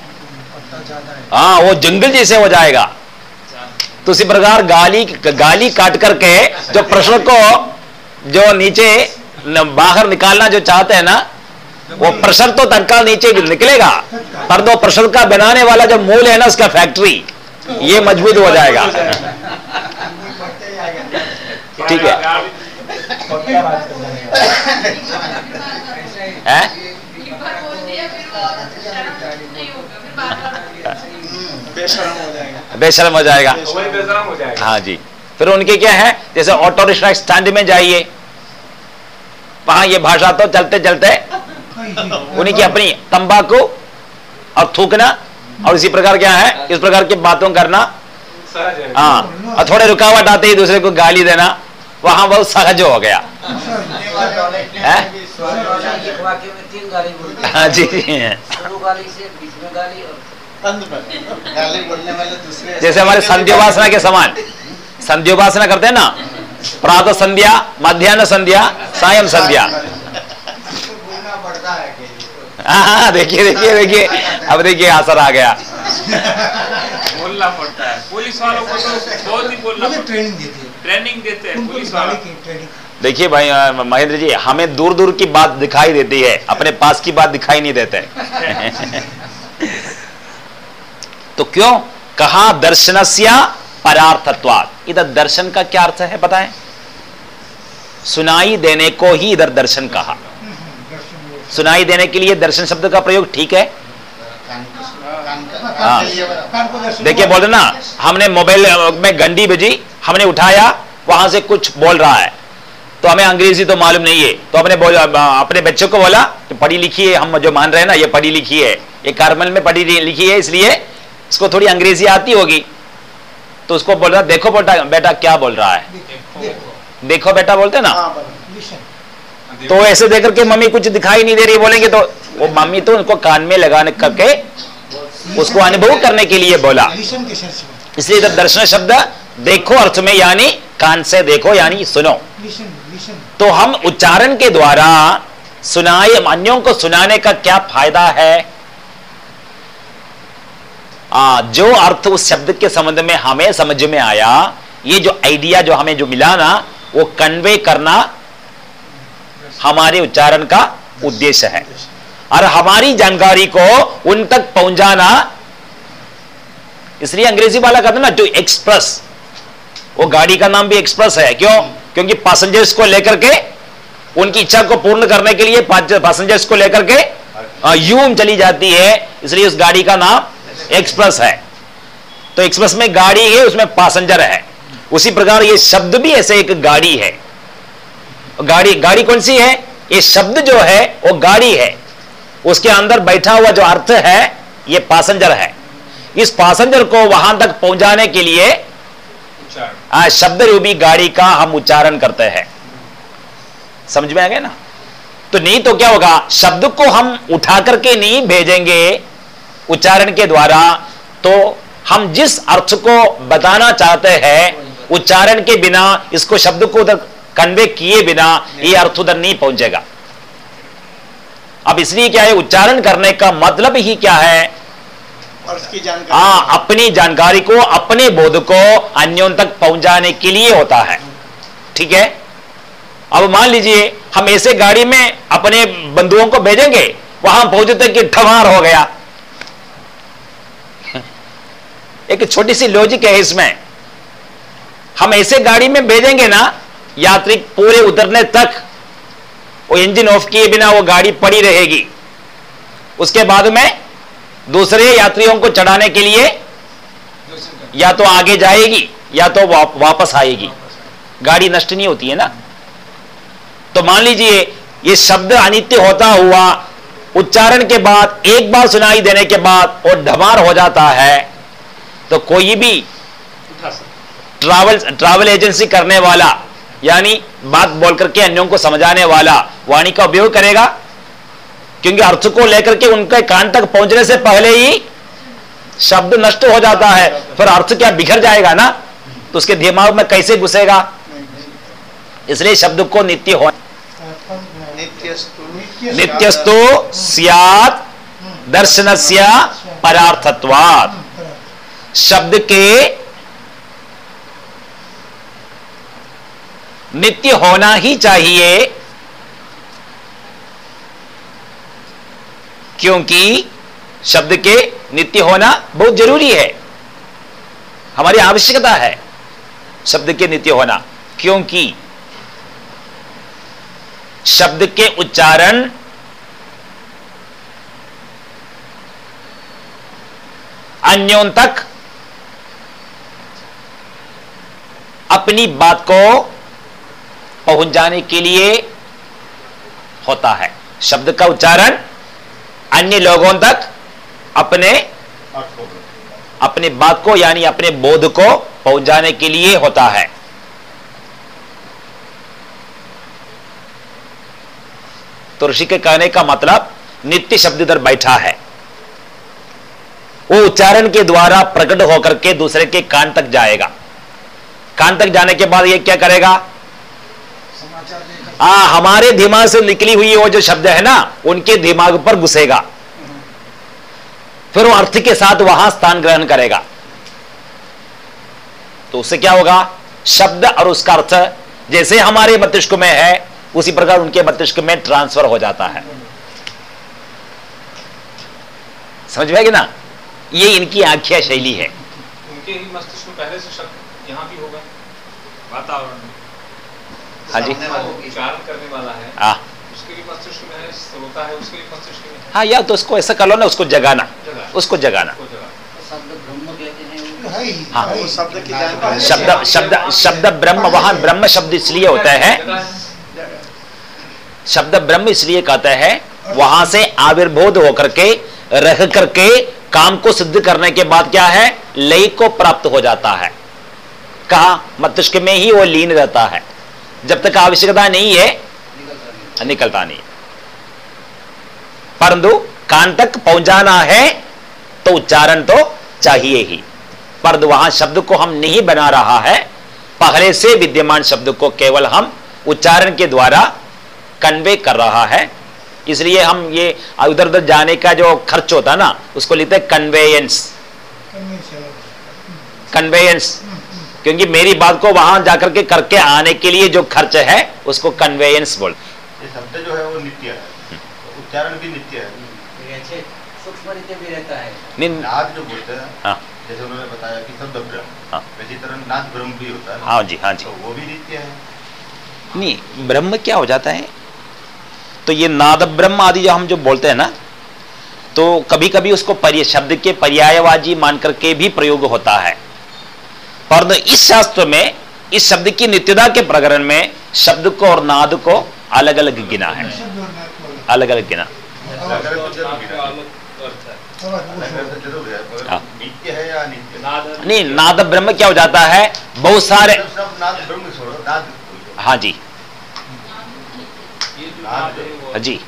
हाँ वो जंगल जैसे हो जाएगा। तो उसी प्रकार गाली गाली काट करके जो प्रश्न को जो नीचे बाहर निकालना जो चाहते हैं ना, वो प्रेशर तो तत्काल नीचे निकलेगा। पर दो प्रेशर का बनाने वाला जो मूल है ना, उसका फैक्ट्री, ये मज़बूत हो जाएगा। ठीक है। हैं? बेशरम हो जाएगा। बेशरम हो जाएगा। वही बेशरम हो जाएगा। हाँ जी। फिर उनके क्या है? जैसे ऑटो रिक्शा स्टैंड में जाइए। वहाँ ये भाषा तो चलते चलते उन्हीं की अपनी तंबाकू और थूकना और इसी प्रकार क्या है? इस प्रकार की बातों करना। हाँ और थोड़े रुकावट आते ही दूसरे को गाली देना। वहाँ बहुत सहज हो गया। हैं? एक वाक्य में तीन गाली बोलते हैं हाँ जी। जी शुरू गाली से बीच में गाली और अंत में गाली बोलने वाले दूसरे जैसे हमारे संध्योपासना के समान। संध्योपासना करते हैं ना? प्रातः संध्या मध्यान्ह संध्या सायं संध्या। बोलना पड़ता है कि हाँ हाँ देखिए देखिए देखिए। अब देखिए असर आ गया। बोलना पड़ता है। पुलिस वालों को तो बहुत ही बोलना पड़ता ट्रेनिंग देती है। ट्रेनिंग देते हैं पुलिस वालों। की ट्रेनिंग देखिए भाई महेंद्र जी हमें दूर दूर की बात दिखाई देती है अपने पास की बात दिखाई नहीं देते। तो क्यों? कहा दर्शनस्या परार्थत्वात। इधर दर्शन का क्या अर्थ है बताएँ? सुनाई देने को ही इधर दर्शन कहा। सुनाई देने के लिए दर्शन शब्द का प्रयोग ठीक है हाँ। के को देखिए बोल ना हमने मोबाइल में गंडी बजी हमने उठाया वहाँ से कुछ बोल रहा है। तो हमें अंग्रेज़ी तो मालूम नहीं है। तो अपने बोल अपने बच्चों को बोला कि पढ़ी लिखी है हम जो मान रहे हैं ना ये पढ़ी लिखी है। ये कार्मल में पढ़ी लिखी है इसलिए इसको थोड़ी अंग्रेज़ी आती होगी। तो उसको बोल रहा देखो बेटा बेटा क्या बोल रहा है? देखो देखो बेटा बोलते ना। हाँ तो ऐसे देख करके मम्मी कुछ दिखाई नहीं दे रही बोलेंगे तो वो मम्मी तो उनको कान में लगाने करके उसको अनुभव करने के लिए बोला। इसलिए इधर दर्शन शब्द देखो अर्थ में यानी कान से देखो यानी सुनो। तो हम उच्चारण के द्वारा सुनाए अन्यों को सुनाने का क्या फ़ायदा है? आ, जो अर्थ उस शब्द के संबंध में हमें समझ में आया ये जो आइडिया जो हमें जो मिला ना वो कन्वे करना हमारे उच्चारण का उद्देश्य है। और हमारी जानकारी को उन तक पहुंचाना इसलिए अंग्रेज़ी वाला कहते ना टू एक्सप्रेस वो गाड़ी का नाम भी एक्सप्रेस है। क्यों? क्योंकि पैसेंजर्स को लेकर के उनकी इच्छा को पूर्ण करने के लिए पैसेंजर्स को लेकर के अ, यूँ चली जाती है। इसलिए उस गाड़ी का नाम एक्सप्रेस है। तो एक्सप्रेस में गाड़ी है उसमें पैसेंजर है। उसी प्रकार ये शब्द भी ऐसे एक गाड़ी है। गाड़ी गाड़ी कौन सी है? ये शब्द जो है वो गाड़ी है। उसके अंदर बैठा हुआ जो अर्थ है ये पैसेंजर है। इस पैसेंजर को वहाँ तक पहुँचाने के लिए आ, शब्द रूपी गाड़ी का हम उच्चारण करते हैं। समझ में आ गया ना? तो नहीं तो क्या होगा शब्द को हम उठा करके नहीं भेजेंगे उच्चारण के द्वारा तो हम जिस अर्थ को बताना चाहते हैं उच्चारण के बिना इसको शब्द को उधर कन्वे किए बिना ये अर्थ उधर नहीं पहुंचेगा। अब इसलिए क्या है उच्चारण करने का मतलब ही क्या है? हाँ अपनी जानकारी को अपने बोध को अन्यों तक पहुँचाने के लिए होता है। ठीक है? अब मान लीजिए हम ऐसे गाड़ी में अपने बंधुओं को भेजेंगे वहाँ पहुँचते कि ठमार हो गया। एक छोटी सी लॉजिक है इसमें। हम ऐसे गाड़ी में भेजेंगे ना यात्री पूरे उतरने तक वो इंजन ऑफ़ किए बिना वो गाड़ी पड़ी रहेगी। उसके बाद में दूसरे यात्रियों को चढ़ाने के लिए या तो आगे जाएगी या तो वापस आएगी। गाड़ी नष्ट नहीं होती है ना? तो मान लीजिए ये शब्द अनित्य होता हुआ उच्चारण के बाद एक बार सुनाई देने के बाद वो ढमार हो जाता है तो कोई भी ट्रैवल ट्रैवल एजेंसी करने वाला यानी बात बोल करके अन्यों को समझाने वाला वाणी का उपयोग करेगा। क्योंकि अर्थ को लेकर के उनके कान तक पहुँचने से पहले ही शब्द नष्ट हो जाता है फिर अर्थ क्या बिखर जाएगा ना? तो उसके दिमाग में कैसे घुसेगा? इसलिए शब्द को नित्य हो नित्यस्तु नित्यस्तु। दर्शन दर्शनस्य परार्थत्वात्। शब्द के नित्य होना ही चाहिए। क्योंकि शब्द के नित्य होना बहुत ज़रूरी है। हमारी आवश्यकता है शब्द के नित्य होना। क्योंकि शब्द के उच्चारण अन्यों तक अपनी बात को पहुँच जाने के लिए होता है। शब्द का उच्चारण अन्य लोगों तक अपने अपने बात को यानी अपने बोध को पहुँचाने के लिए होता है। तो ऋषि के कहने का मतलब नित्य शब्द इधर बैठा है। वो उच्चारण के द्वारा प्रकट होकर के दूसरे के कान तक जाएगा। कान तक जाने के बाद ये क्या करेगा? आ, हमारे दिमाग से निकली हुई वो जो शब्द है ना उनके दिमाग पर घुसेगा। फिर वो अर्थ के साथ वहाँ स्थान ग्रहण करेगा। तो उससे क्या होगा? शब्द और उसका अर्थ जैसे हमारे मस्तिष्क में है उसी प्रकार उनके मस्तिष्क में ट्रांसफ़र हो जाता है। समझ में ना? ये इनकी आख्या शैली है। उनके मस्तिष्क में पहले से शब्द यहाँ भी होगा वातावरण हाँ जी। है। हाँ। उसके भी मस्तिष्क में श्रोता है उसके भी मस्तिष्क में हाँ। या तो उसको ऐसा कर लो ना उसको जगाना। उसको जगाना। शब्द ब्रह्म कहते हैं। है। ही हाँ। है ही। शब्द शब्द शब्द ब्रह्म वहाँ ब्रह्म शब्द इसलिए होता है। शब्द ब्रह्म इसलिए कहते हैं वहाँ से आविर्भूत होकर के रह करके काम को सिद्ध करने के बाद क्या है? लय को प्राप्त हो जाता है। कहा मस्तिष्क में ही वो लीन रहता है। जब तक आवश्यकता नहीं है निकलता नहीं निकलता नहीं परंतु कान तक पहुंचाना है तो उच्चारण तो चाहिए ही। परंतु वहाँ शब्द को हम नहीं बना रहा है। पहले से विद्यमान शब्द को केवल हम उच्चारण के द्वारा कन्वे कर रहा है। इसलिए हम ये उधर उधर जाने का जो खर्च होता है ना उसको लिखते हैं कन्वेयंस कन्वेयंस क्योंकि मेरी बात को वहाँ जाकर के करके आने के लिए जो खर्च है उसको कन्वेयंस बोल। शब्द जो है वो नित्य है। उच्चारण भी नित्य है। ये अच्छे सूक्ष्म रीते भी रहता है। निन- नाद जो बोलते हैं हाँ। जैसे उन्होंने बताया कि शब्द ब्रह्म। हाँ। वैसी तरह नाद ब्रह्म भी होता है हाँ जी हाँ जी। तो वो भी नित्य है। नहीं ब्रह्म क्या हो जाता है? तो ये नाद ब्रह्म आदि जो हम जो बोलते हैं ना तो कभी कभी उसको शब्द के पर्यायवाजी मान करके भी प्रयोग होता है। परंतु इस शास्त्र में इस शब्द की नित्यता के प्रकरण में शब्द को और नाद को अलग अलग गिना है। अलग अलग गिना। तो है। तो नहीं नाद ब्रह्म क्या हो जाता है? बहुत सारे हाँ जी। जी।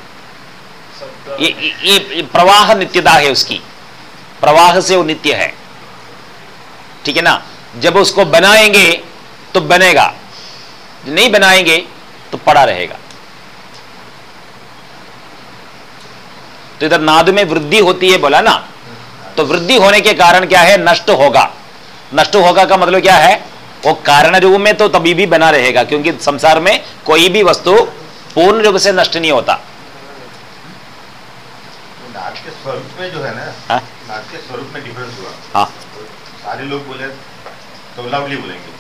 ये, ये, ये प्रवाह नित्यता है उसकी। प्रवाह से वो नित्य है। ठीक है ना? जब उसको बनाएँगे तो बनेगा। नहीं बनाएँगे तो पड़ा रहेगा। तो इधर नाद में वृद्धि होती है बोला ना? तो वृद्धि होने के कारण क्या है? नष्ट होगा। नष्ट होगा का मतलब क्या है? वो कारण रूप में तो तभी भी बना रहेगा क्योंकि संसार में कोई भी वस्तु पूर्ण रूप से नष्ट नहीं होता। नाद के स्वरूप में जो है ना हाँ? नाद के स्वरूप में डिफरेंस हुआ। हाँ। सारे लोग बोले तो लाउडली बोलेंगे।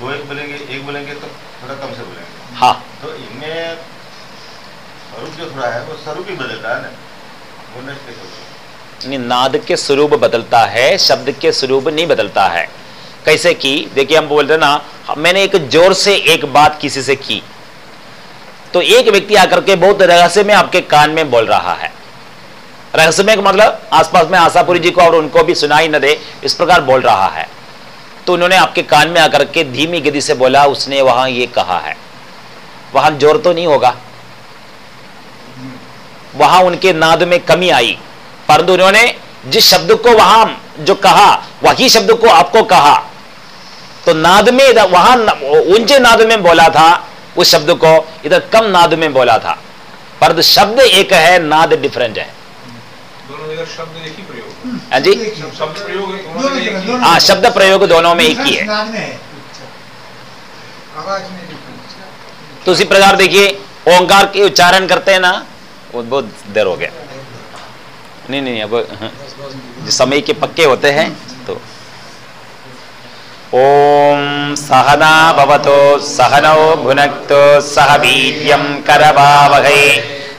दो एक बोलेंगे एक बोलेंगे तो थोड़ा कम से बोलेंगे। हाँ। तो इनमें स्वरूप जो थोड़ा है वो स्वरूप ही बदल रहा है ना। वो नाद के स्वरूप बदलता है शब्द के स्वरूप नहीं बदलता है। कैसे की? देखिए हम बोल रहे ना मैंने एक ज़ोर से एक बात किसी से की। तो एक व्यक्ति आकर के बहुत रहस्य में आपके कान में बोल रहा है। रहस्य में मतलब आसपास में आशापुरी जी को और उनको भी सुनाई न दे इस प्रकार बोल रहा है। तो उन्होंने आपके कान में आकर के धीमी गति से बोला, उसने वहाँ ये कहा है। वहाँ ज़ोर तो नहीं होगा? वहाँ उनके नाद में कमी आई, परंतु उन्होंने जिस शब्द को वहाँ जो कहा, वही शब्द को आपको कहा। तो नाद में वहाँ ऊँचे नाद में बोला था, उस शब्द को इधर कम नाद में बोला था। परंतु शब्द एक है, नाद डिफरेंट है। दोनों शब्द ही जी। ही शब्द प्रयोग दोनों में एक ही है। तो उसी प्रकार देखिए ओंकार के उच्चारण करते हैं ना वो बहुत देर हो गया। नहीं नहीं अब हाँ, समय के पक्के होते हैं तो। ओम सहना भवतो सहनौ भुनक्तो सह वीर्यं करवावहै।